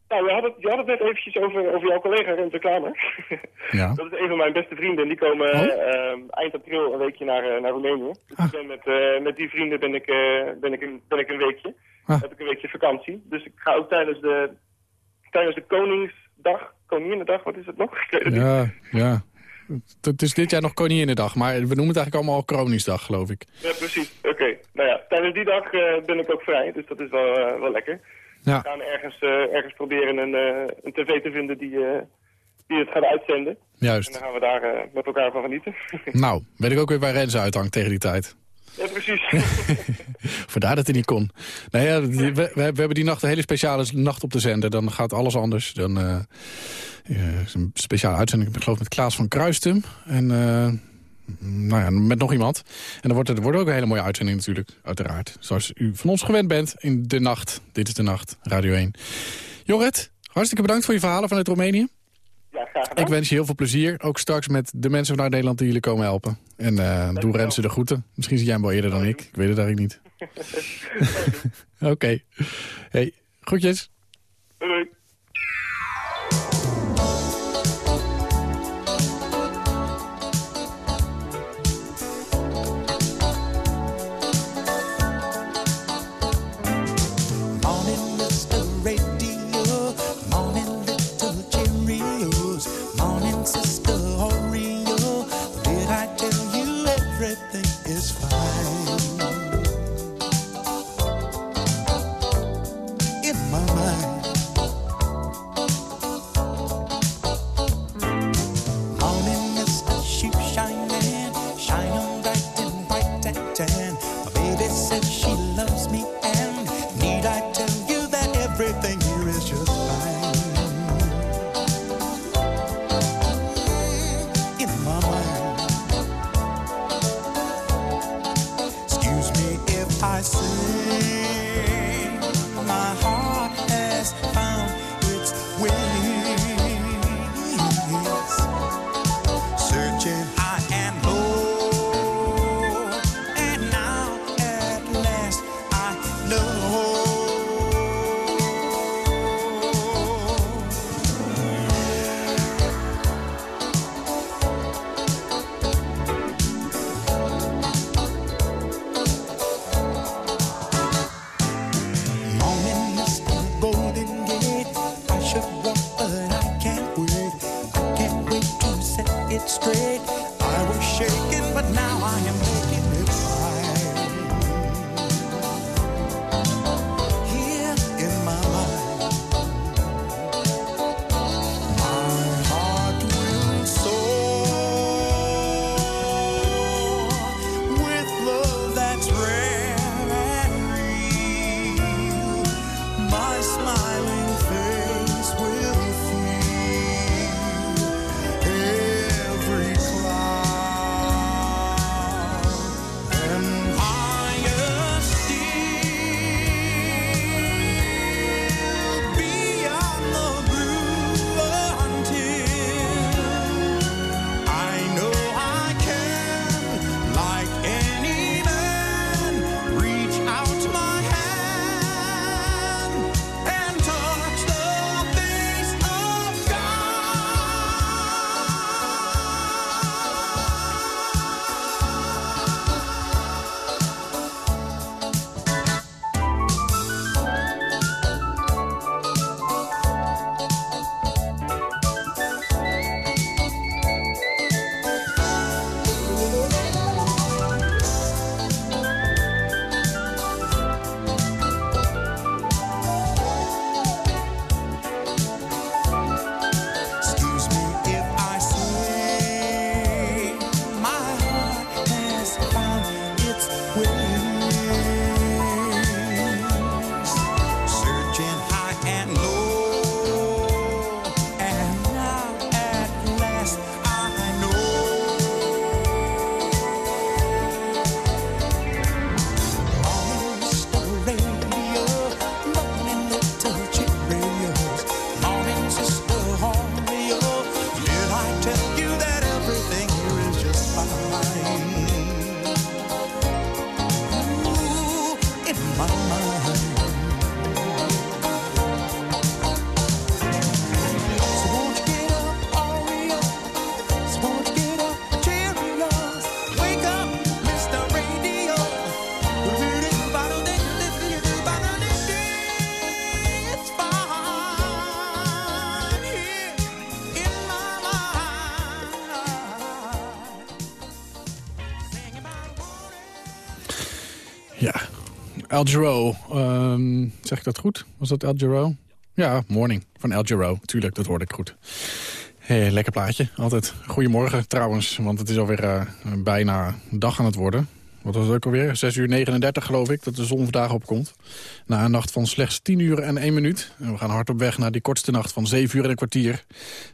nou, je had, het, je had het net eventjes over, over jouw collega Rente Klamer. [laughs] Ja. Dat is een van mijn beste vrienden. Die komen Oh? ehm, eind april een weekje naar, eh, naar Roemenië. Dus Ah. ik ben met, eh, met die vrienden ben ik, ben, ik een, ben ik een weekje. Ah. Heb ik een weekje vakantie. Dus ik ga ook tijdens de, tijdens de Koningsdag, Koninginnedag, wat is het nog? [laughs] Ja, ja. Het is dit jaar nog Koninginnedag, maar we noemen het eigenlijk allemaal al Kroningsdag, geloof ik. Ja, precies. Oké. Nou ja, tijdens die dag eh, ben ik ook vrij. Dus dat is wel, eh, wel lekker. Ja. We gaan ergens, eh, ergens proberen een, een tv te vinden die, die het gaat uitzenden. En Juist. dan gaan we daar met elkaar van genieten. [laughs] Nou, weet ik ook weer waar Renze uithangt tegen die tijd. Ja, precies. [laughs] Vandaar dat hij niet kon. Nou ja, we, we, hebben die nacht een hele speciale nacht op de zender. Dan gaat alles anders. Dan eh, is een speciale uitzending, ik geloof met Klaas van Kruistum. En eh, nou ja, met nog iemand. En dan wordt er wordt ook een hele mooie uitzending natuurlijk, uiteraard. Zoals u van ons gewend bent in de nacht. Dit is de nacht, Radio 1. Jorrit, hartstikke bedankt voor je verhalen vanuit Roemenië. Graag gedaan. Ik wens je heel veel plezier. Ook straks met de mensen vanuit Nederland die jullie komen helpen. En eh doe Renze de groeten. Misschien zie jij hem wel eerder dan ik. Ik weet het eigenlijk niet. [laughs] [laughs] Oké. Hey, groetjes. Doei, My Giro. Ehm, zeg ik dat goed? Was dat Giro? Ja, Morning van Giro. Tuurlijk, dat hoorde ik goed. Hey, lekker plaatje, altijd. Goedemorgen trouwens, want het is alweer uh, bijna dag aan het worden. Wat was het ook alweer? 6 uur 39 geloof ik, dat de zon vandaag opkomt. Na een nacht van slechts 10 uur en 1 minuut. En we gaan hard op weg naar die kortste nacht van 7 uur en een kwartier.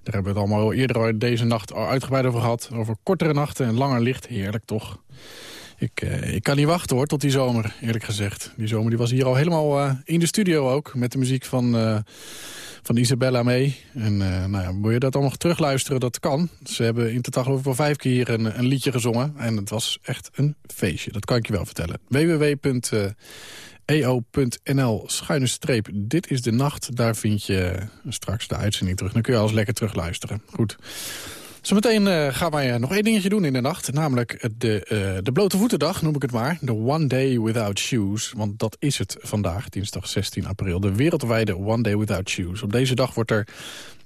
Daar hebben we het allemaal eerder deze nacht al uitgebreid over gehad. Over kortere nachten en langer licht. Heerlijk toch? Ik, uh, ik kan niet wachten hoor, tot die zomer, eerlijk gezegd. Die zomer die was hier al helemaal uh, in de studio ook. Met de muziek van, uh, van Isabella mee. En nou ja, wil je dat allemaal terugluisteren? Dat kan. Ze hebben in totaal geloof ik vijf keer een, een liedje gezongen. En het was echt een feestje, dat kan ik je wel vertellen. www.eo.nl schuine streep Dit is de Nacht. Daar vind je straks de uitzending terug. Dan kun je alles lekker terugluisteren. Goed. Zometeen uh, gaan wij nog één dingetje doen in de nacht. Namelijk de, uh, de blote voetendag, noem ik het maar. De One Day Without Shoes. Want dat is het vandaag, dinsdag 16 april. De wereldwijde One Day Without Shoes. Op deze dag wordt er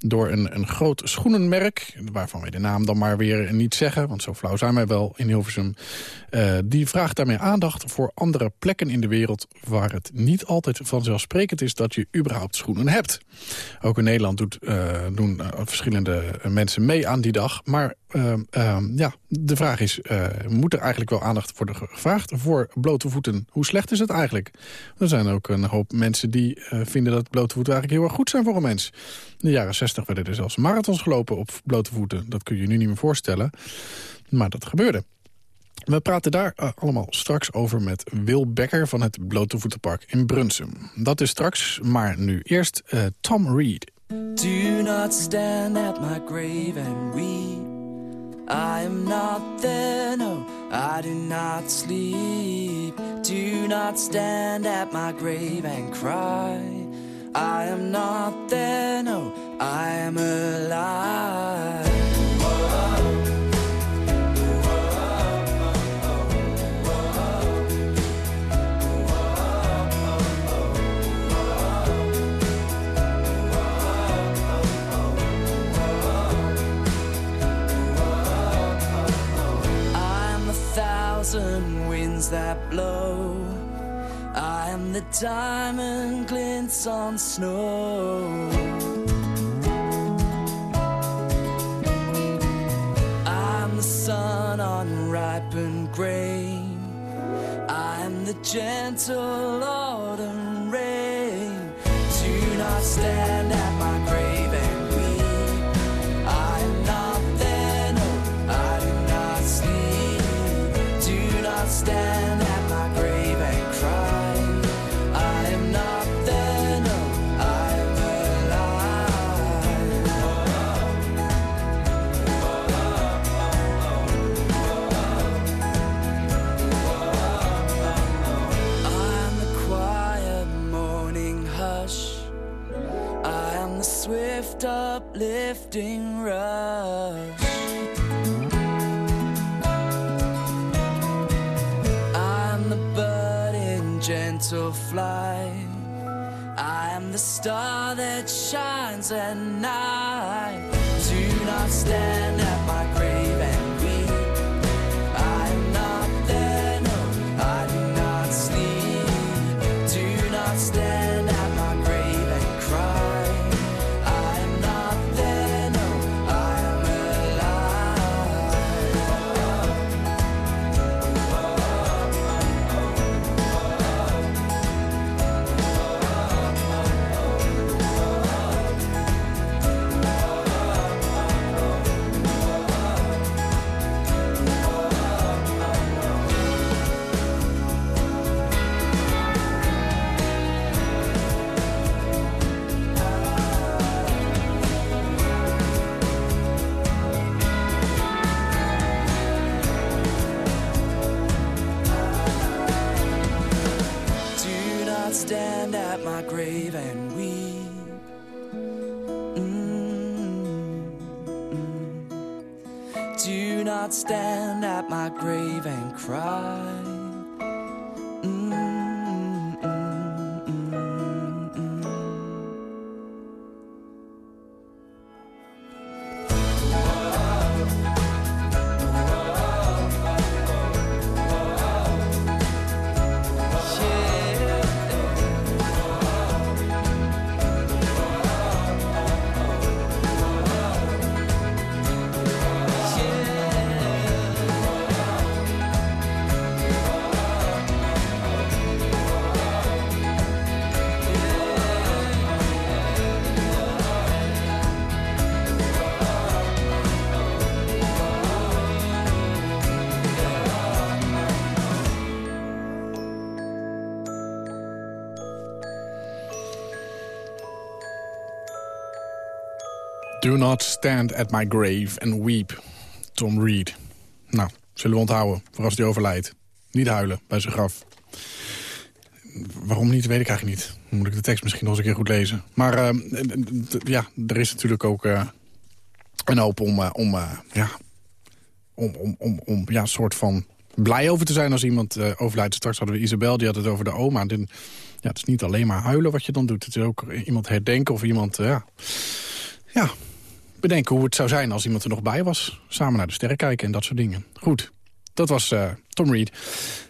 door een, een groot schoenenmerk... waarvan wij de naam dan maar weer niet zeggen... want zo flauw zijn wij wel in Hilversum... Uh, die vraagt daarmee aandacht voor andere plekken in de wereld... waar het niet altijd vanzelfsprekend is dat je überhaupt schoenen hebt. Ook in Nederland doet, uh, doen uh, verschillende mensen mee aan die dag. Maar ja, de vraag is, moet er eigenlijk wel aandacht worden gevraagd... voor blote voeten? Hoe slecht is het eigenlijk? Er zijn ook een hoop mensen die vinden dat blote voeten eigenlijk heel erg goed zijn voor een mens. In de jaren 60 werden er zelfs marathons gelopen op blote voeten. Dat kun je je nu niet meer voorstellen. Maar dat gebeurde. We praten daar uh, allemaal straks over met Wil Becker van het Blote Voetenpark in Brunsum. Dat is straks, maar nu eerst Tom Reed. Do not stand at my grave and weep. I am not there, no, I do not sleep. Do not stand at my grave and cry. I am not there, no, I am alive. That blow. I am the diamond glints on snow. I'm the sun on ripened grain. I'm the gentle autumn rain. Do not stand stand at my grave and cry. I am not there, no, I am alive. I'm the quiet morning hush. I am the swift uplifting rush. Gentle flight. I am the star that shines at night. Do not stand not stand at my grave and cry. Do not stand at my grave and weep. Tom Reed. Nou, zullen we onthouden voor als hij overlijdt. Niet huilen bij zijn graf. Waarom niet, weet ik eigenlijk niet. Moet ik de tekst misschien nog eens een keer goed lezen. Maar uh, ja, er is natuurlijk ook uh, een hoop om, uh, om, ja, om, om, om, om ja, een soort van blij over te zijn als iemand overlijdt. Straks hadden we Isabel, die had het over de oma. ja, het is niet alleen maar huilen wat je dan doet. Het is ook iemand herdenken of iemand... ja, ja, bedenken hoe het zou zijn als iemand er nog bij was. Samen naar de sterren kijken en dat soort dingen. Goed, dat was uh, Tom Reed.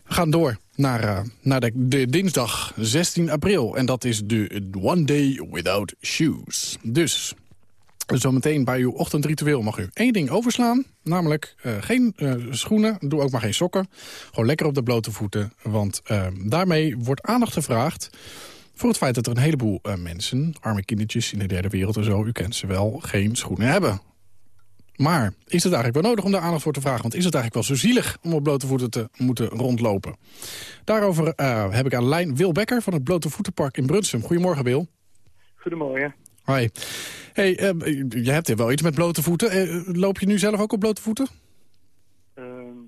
We gaan door naar, uh, naar de, dinsdag 16 april. En dat is de One Day Without Shoes. Dus zometeen bij uw ochtendritueel mag u één ding overslaan. Namelijk uh, geen schoenen, doe ook maar geen sokken. Gewoon lekker op de blote voeten. Want daarmee wordt aandacht gevraagd voor het feit dat er een heleboel uh, mensen, arme kindertjes in de derde wereld en zo... u kent ze wel, geen schoenen hebben. Maar is het eigenlijk wel nodig om daar aandacht voor te vragen? Want is het eigenlijk wel zo zielig om op blote voeten te moeten rondlopen? Daarover uh, heb ik aan de lijn Wil Becker van het Blote Voetenpark in Brunsum. Goedemorgen, Wil. Goedemorgen. Hoi. Hey, uh, je hebt wel iets met blote voeten. Uh, loop je nu zelf ook op blote voeten? Ehm,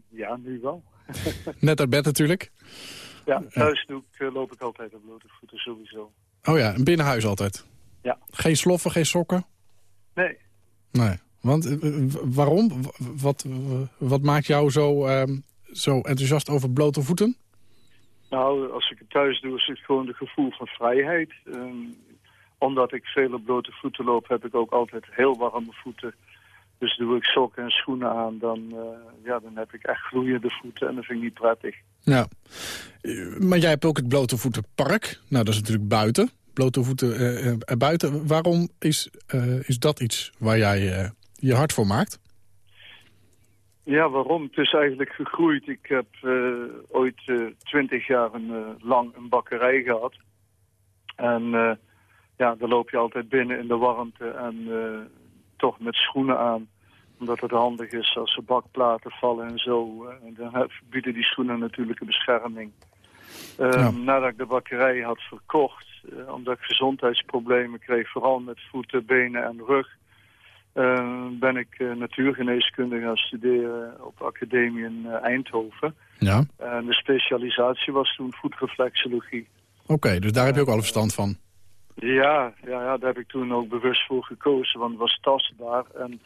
ja, nu wel. [laughs] Net uit bed natuurlijk. Ja, thuis doe ik, loop ik altijd op blote voeten sowieso. Oh ja, en binnenhuis altijd? Ja. Geen sloffen, geen sokken? Nee. Nee. Want waarom? Wat, wat maakt jou zo, uh, zo enthousiast over blote voeten? Nou, als ik het thuis doe, is het gewoon het gevoel van vrijheid. Um, omdat ik veel op blote voeten loop, heb ik ook altijd heel warme voeten. Dus doe ik sokken en schoenen aan, dan, uh, ja, dan heb ik echt gloeiende voeten en dat vind ik niet prettig. Ja, maar jij hebt ook het blote voetenpark. Nou, dat is natuurlijk buiten. Blote voeten uh, buiten. Waarom is, uh, is dat iets waar jij je hart voor maakt? Ja, waarom? Het is eigenlijk gegroeid. Ik heb ooit twintig jaar een, lang een bakkerij gehad. En ja, dan loop je altijd binnen in de warmte en toch met schoenen aan. Omdat het handig is als er bakplaten vallen en zo. En dan bieden die schoenen natuurlijk een bescherming. Ja. Nadat ik de bakkerij had verkocht, omdat ik gezondheidsproblemen kreeg, vooral met voeten, benen en rug uh, ben ik uh, natuurgeneeskunde gaan studeren op de academie in Eindhoven. Ja. En de specialisatie was toen voetreflexologie. Oké, okay, dus daar heb je ook al verstand van? Ja, ja, ja, daar heb ik toen ook bewust voor gekozen, want het was tastbaar en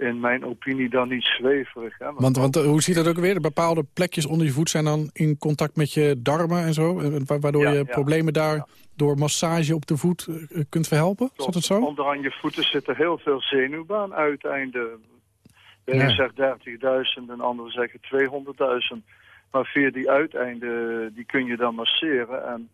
in mijn opinie dan niet zweverig. Hè? Want, want hoe ziet dat ook weer? Bepaalde plekjes onder je voet zijn dan in contact met je darmen en zo? Waardoor ja, je ja. problemen daar ja. door massage op de voet kunt verhelpen? Is dat zo? Onderaan je voeten zitten heel veel zenuwbaan uiteinden. De ene zegt 30.000 en de andere zegt 200.000. Maar via die uiteinden die kun je dan masseren. En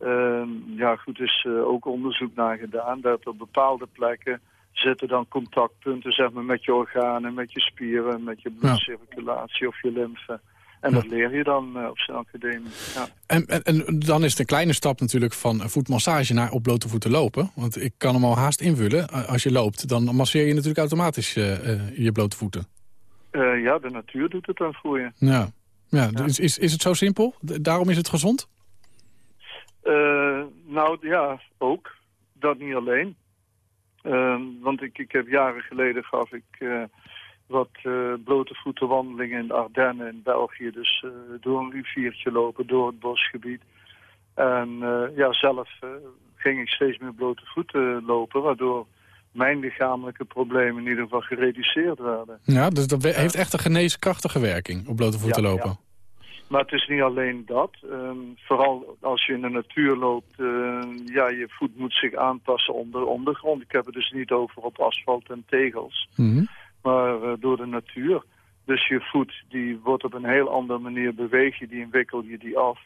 uh, ja, goed, er is uh, ook onderzoek naar gedaan dat op bepaalde plekken zitten dan contactpunten zeg maar, met je organen, met je spieren, met je bloedcirculatie ja. of je lymfe. En ja. dat leer je dan uh, op zijn academie. Ja. En, en, en, dan is het een kleine stap natuurlijk van voetmassage naar op blote voeten lopen. Want ik kan hem al haast invullen. Als je loopt, dan masseer je natuurlijk automatisch uh, uh, je blote voeten. ja, de natuur doet het dan voor je. Ja, ja, ja. Is, is, is het zo simpel? Daarom is het gezond? nou ja, ook. Dat niet alleen. Uh, want ik, ik heb jaren geleden gaf ik uh, wat uh, blote voeten wandelingen in de Ardennen in België. Dus uh, door een riviertje lopen, door het bosgebied. En ja, zelf ging ik steeds meer blote voeten lopen, waardoor mijn lichamelijke problemen in ieder geval gereduceerd werden. Ja, dus dat heeft echt een geneeskrachtige werking op blote voeten ja, lopen. Ja. Maar het is niet alleen dat. Um, vooral als je in de natuur loopt, uh, ja, je voet moet zich aanpassen onder ondergrond. Ik heb het dus niet over op asfalt en tegels, mm -hmm. maar uh, door de natuur. Dus je voet die wordt op een heel andere manier beweeg je die en wikkel je die af.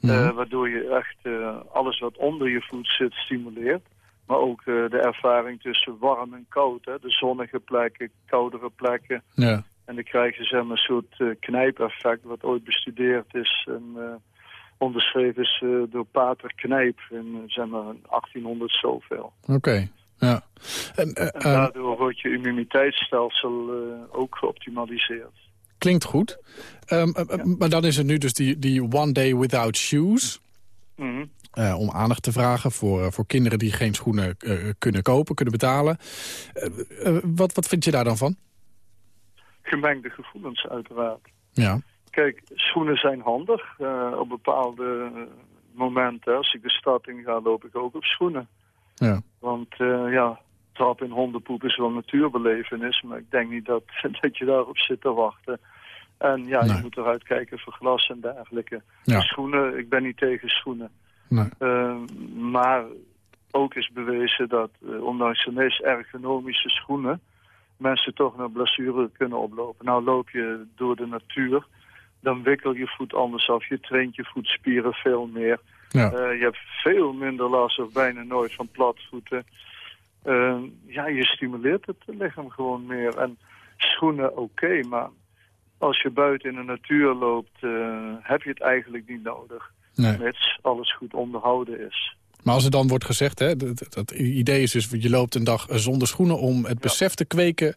Mm -hmm. uh, waardoor je echt alles wat onder je voet zit stimuleert. Maar ook de ervaring tussen warm en koud. Hè? De zonnige plekken, koudere plekken. Ja. En dan krijg je zeg maar, een soort uh, knijpeffect wat ooit bestudeerd is en uh, onderschreven is uh, door Pater Knijp in zeg maar, 1800 zoveel. Oké, okay. ja. En, en daardoor wordt je immuniteitsstelsel ook geoptimaliseerd. Klinkt goed. Um, ja. Maar dan is het nu dus die, die one day without shoes. Mm -hmm. eh, om aandacht te vragen voor, eh, voor kinderen die geen schoenen eh, kunnen kopen, kunnen betalen. Eh, eh, wat, wat vind je daar dan van? Gemengde gevoelens uiteraard. Ja, Kijk, schoenen zijn handig. eh, op bepaalde momenten, als ik de stad in ga, loop ik ook op schoenen. ja. Want eh, ja, trap in hondenpoep is wel een natuurbelevenis, maar ik denk niet dat, [laughs] dat je daarop zit te wachten. En ja, Nee. je moet eruit kijken voor glas en dergelijke. Ja. Schoenen, ik ben niet tegen schoenen. Nee. Eh, maar ook is bewezen dat, ondanks de meest ergonomische schoenen, mensen toch naar blessure kunnen oplopen. Nou loop je door de natuur, dan wikkel je voet anders af, je traint je voetspieren veel meer. Ja. Eh, je hebt veel minder last of bijna nooit van platvoeten. Eh, ja, je stimuleert het lichaam gewoon meer. En schoenen oké, maar als je buiten in de natuur loopt, eh, heb je het eigenlijk niet nodig. Nee. Mits alles goed onderhouden is. Maar als er dan wordt gezegd, hè, dat, dat idee is dus... je loopt een dag zonder schoenen om het besef te kweken...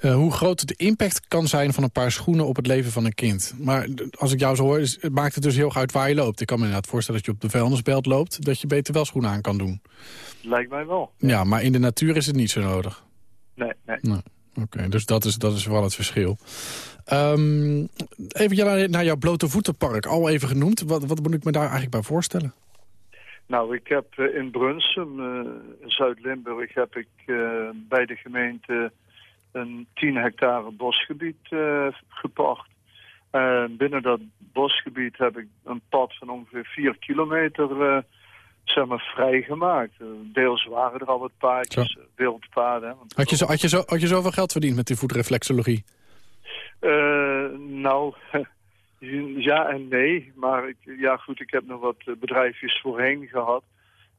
eh, hoe groot de impact kan zijn van een paar schoenen op het leven van een kind. Maar als ik jou zo hoor, is, het maakt het dus heel erg uit waar je loopt. Ik kan me inderdaad voorstellen dat je op de vuilnisbelt loopt... dat je beter wel schoenen aan kan doen. Lijkt mij wel. Ja, maar in de natuur is het niet zo nodig. Nee, nee. Oké, dus dat is, dat is wel het verschil. Ehm, even naar jouw blote voetenpark, al even genoemd. Wat, wat moet ik me daar eigenlijk bij voorstellen? Nou, ik heb eh, in Brunsum, eh, in Zuid-Limburg, heb ik eh, bij de gemeente een 10 hectare bosgebied gepacht. En binnen dat bosgebied heb ik een pad van ongeveer 4 kilometer zeg maar, vrijgemaakt. Deels waren er al wat paadjes, eh, wildpaden. Had je, zo, had, je zo, had je zoveel geld verdiend met die voetreflexologie? Eh, nou, [laughs] ja en nee. Maar ik, ja goed, ik heb nog wat eh, bedrijfjes voorheen gehad.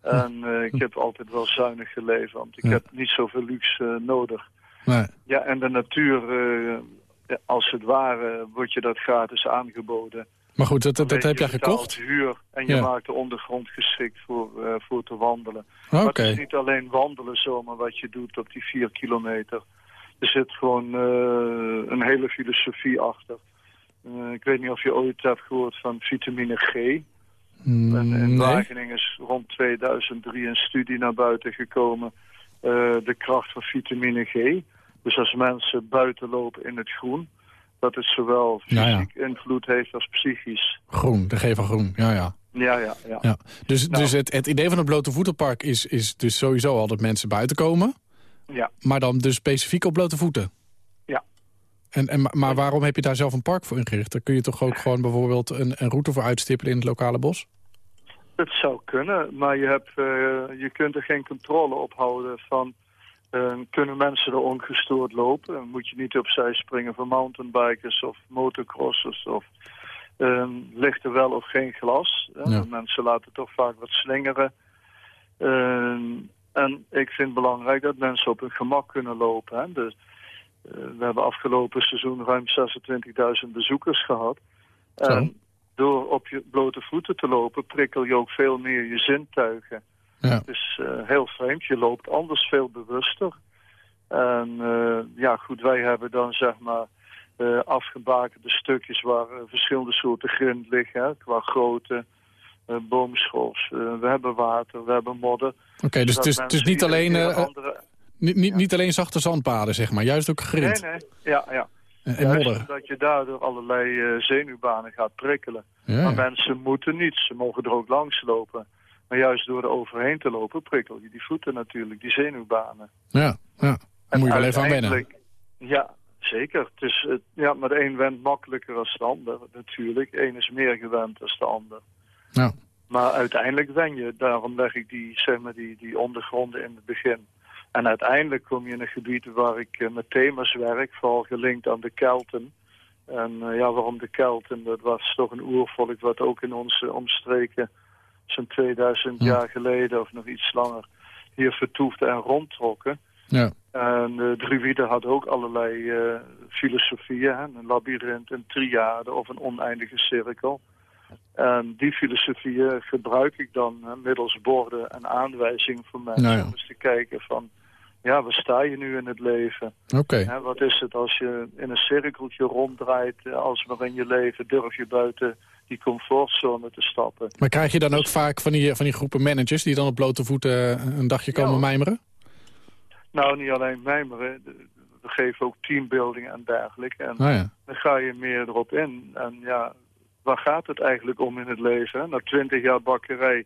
En eh, ik heb altijd wel zuinig geleefd, want ik Ja. heb niet zoveel luxe eh, nodig. Nee. Ja, en de natuur, als het ware, wordt je dat gratis aangeboden. Maar goed, dat, dat, dat heb Je jij gekocht? huur en je Ja. maakt de ondergrond geschikt voor, voor te wandelen. Maar het is niet alleen wandelen zomaar wat je doet op die vier kilometer. Er zit gewoon een hele filosofie achter. Eh, ik weet niet of je ooit hebt gehoord van vitamine G. Mm, En in nee. Wageningen is rond 2003 een studie naar buiten gekomen. eh, de kracht van vitamine G. Dus als mensen buiten lopen in het groen... dat het zowel ja. fysiek invloed heeft als psychisch. Groen, de G van groen, ja, ja. Ja, ja, ja. ja. Dus, Nou. dus het, het idee van het blote voetenpark is, is dus sowieso al dat mensen buiten komen. ja. Maar dan dus specifiek op blote voeten. En, en, maar- waarom heb je daar zelf een park voor ingericht? Daar kun je toch ook [laughs] gewoon bijvoorbeeld een, een route voor uitstippelen in het lokale bos? Het zou kunnen, maar je, hebt, eh, je kunt er geen controle op houden van... eh, kunnen mensen er ongestoord lopen? Moet je niet opzij springen voor mountainbikers of motocrossers? Of eh, ligt er wel of geen glas? Ja. Mensen laten toch vaak wat slingeren. Eh, en ik vind het belangrijk dat mensen op hun gemak kunnen lopen. Hè? Dus, we hebben afgelopen seizoen ruim 26.000 bezoekers gehad. Zo. En door op je blote voeten te lopen prikkel je ook veel meer je zintuigen. Ja. Het is eh, heel vreemd, je loopt anders veel bewuster. En eh, ja goed, wij hebben dan zeg maar eh afgebakende stukjes waar eh, verschillende soorten grind liggen. Hè, qua grootte, eh, boomschors. Eh, we hebben water, we hebben modder. Oké, dus het is, het is niet alleen, uh, eh, niet, niet, niet alleen zachte zandpaden, zeg maar. Juist ook grind Nee, nee, ja, ja. en, en modder. omdat je daardoor allerlei eh, zenuwbanen gaat prikkelen. Ja, Maar mensen moeten niet, ze mogen er ook langs lopen. Maar juist door er overheen te lopen prikkel je die voeten natuurlijk, die zenuwbanen. ja, ja. Daar moet je wel even aan wennen. Ja, zeker. Het is, het- ja, maar de een went makkelijker dan de ander natuurlijk. Eén is meer gewend dan de ander. Ja. Maar uiteindelijk wen je. Daarom leg ik die, zeg maar, die, die ondergronden in het begin. En uiteindelijk kom je in een gebied waar ik eh, met thema's werk, vooral gelinkt aan de Kelten. En eh, ja, waarom de Kelten? Dat was toch een oervolk wat ook in onze omstreken zo'n 2000 Ja. jaar geleden of nog iets langer hier vertoefde en rondtrokken. Ja. En de druïden hadden ook allerlei eh, filosofieën. Hè? Een labyrint, een triade of een oneindige cirkel. En die filosofieën gebruik ik dan hè, middels borden en aanwijzingen voor mensen. Nou ja. Om eens te kijken van, ja, waar sta je nu in het leven? Oké. Wat is het als je in een cirkeltje ronddraait, eh, als maar in je leven durf je buiten die comfortzone te stappen. Maar krijg je dan ook vaak van die, van die groepen managers... die dan op blote voeten eh, een dagje komen Ja. mijmeren? Nou, niet alleen mijmeren. We geven ook teambuilding en dergelijke. En ja. dan ga je meer erop in. En ja, waar gaat het eigenlijk om in het leven? hè? Na twintig jaar bakkerij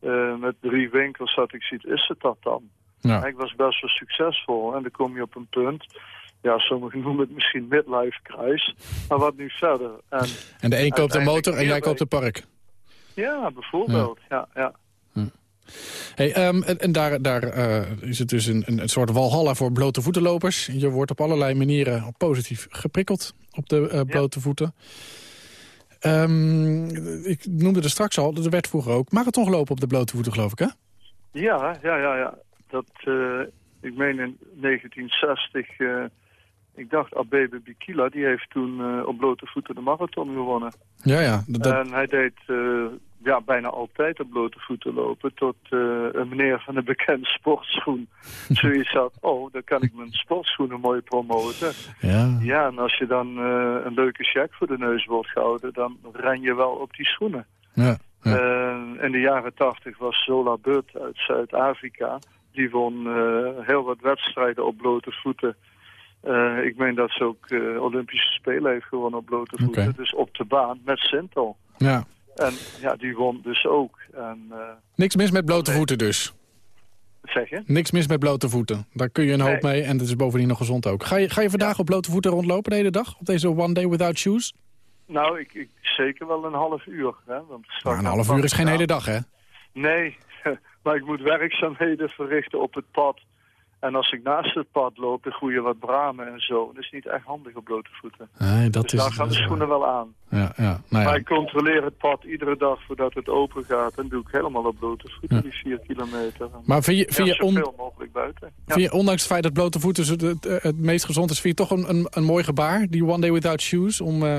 eh, met drie winkels had ik ziet, is het dat dan? Ja. Ik was best wel succesvol. En dan kom je op een punt... Ja, sommigen [laughs] noemen het misschien midlife crisis. Maar wat nu verder? En En de een koopt een Uiteindelijk motor en jij koopt een park. ja, bijvoorbeeld. Ja, ja. Hey, ehm, en en daar, daar eh, is het dus een, een, een soort walhalla voor blote voetenlopers. Je wordt op allerlei manieren positief geprikkeld op de eh, blote voeten. Ehm, ik noemde er straks al, er werd vroeger ook marathon gelopen op de blote voeten, geloof ik, hè? Ja, ja, ja, ja. Dat, eh, ik meen in 1960, eh, ik dacht Abebe Bikila, die heeft toen eh, op blote voeten de marathon gewonnen. Ja, ja. dat- En hij deed ja, bijna altijd op blote voeten lopen, tot een meneer van een bekende sportschoen [laughs] zoiets had, oh, dan kan ik mijn sportschoenen mooi promoten. ja. Ja, en als je dan een leuke check voor de neus wordt gehouden, dan ren je wel op die schoenen. ja. Ja. In de jaren tachtig was Zola Butt uit Zuid-Afrika. Die won eh, heel wat wedstrijden op blote voeten. Eh, ik meen dat ze ook eh, Olympische Spelen heeft gewonnen op blote voeten. Dus op de baan met Sintel. ja. En ja, die won dus ook. En, Niks mis met blote voeten dus. zeg je? Niks mis met blote voeten. Daar kun je een hoop Nee. mee en het is bovendien nog gezond ook. Ga je, ga je vandaag op blote voeten rondlopen de hele dag? Op deze one day without shoes? Nou, ik, ik zeker wel een half uur. Hè, want Nou, een half uur is geen hele dag, hè? Nee, [laughs] maar ik moet werkzaamheden verrichten op het pad. En als ik naast het pad loop, dan groeien wat bramen en zo. Dat is niet echt handig op blote voeten. Nee, dat dus is... daar gaan de schoenen wel aan. Ja, ja. Nou Maar ja. ik controleer het pad iedere dag voordat het open gaat. En doe ik helemaal op blote voeten, Ja. die vier kilometer. Maar vind je, vind, je on- zoveel mogelijk buiten. Vind je, ondanks het feit dat blote voeten het, het, het meest gezond is... vind je toch een, een, een mooi gebaar, die one day without shoes... om eh,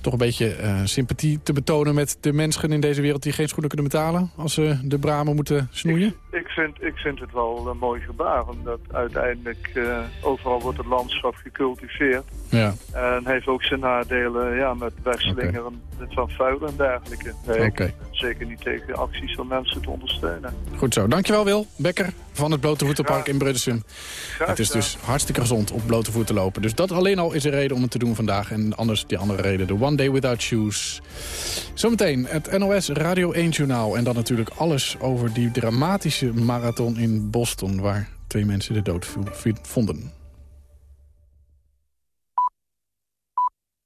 toch een beetje eh, sympathie te betonen met de mensen in deze wereld... die geen schoenen kunnen betalen als ze de bramen moeten snoeien? Ik, vind, ik vind het wel een mooi gebaar, omdat uiteindelijk eh, overal wordt het landschap gecultiveerd. Ja, En heeft ook zijn nadelen ja, met wegslingeren van vuil en dergelijke. Nee, zeker niet tegen acties om mensen te ondersteunen. goed zo. Dankjewel Wil Becker van het Blote Voetenpark in. Graag Het is dus hartstikke gezond op blote voeten lopen. Dus dat alleen al is een reden om het te doen vandaag. En anders die andere reden, de One Day Without Shoes. Zometeen het NOS Radio 1 Journaal. En dan natuurlijk alles over die dramatische marathon in Boston... waar twee mensen de dood vonden.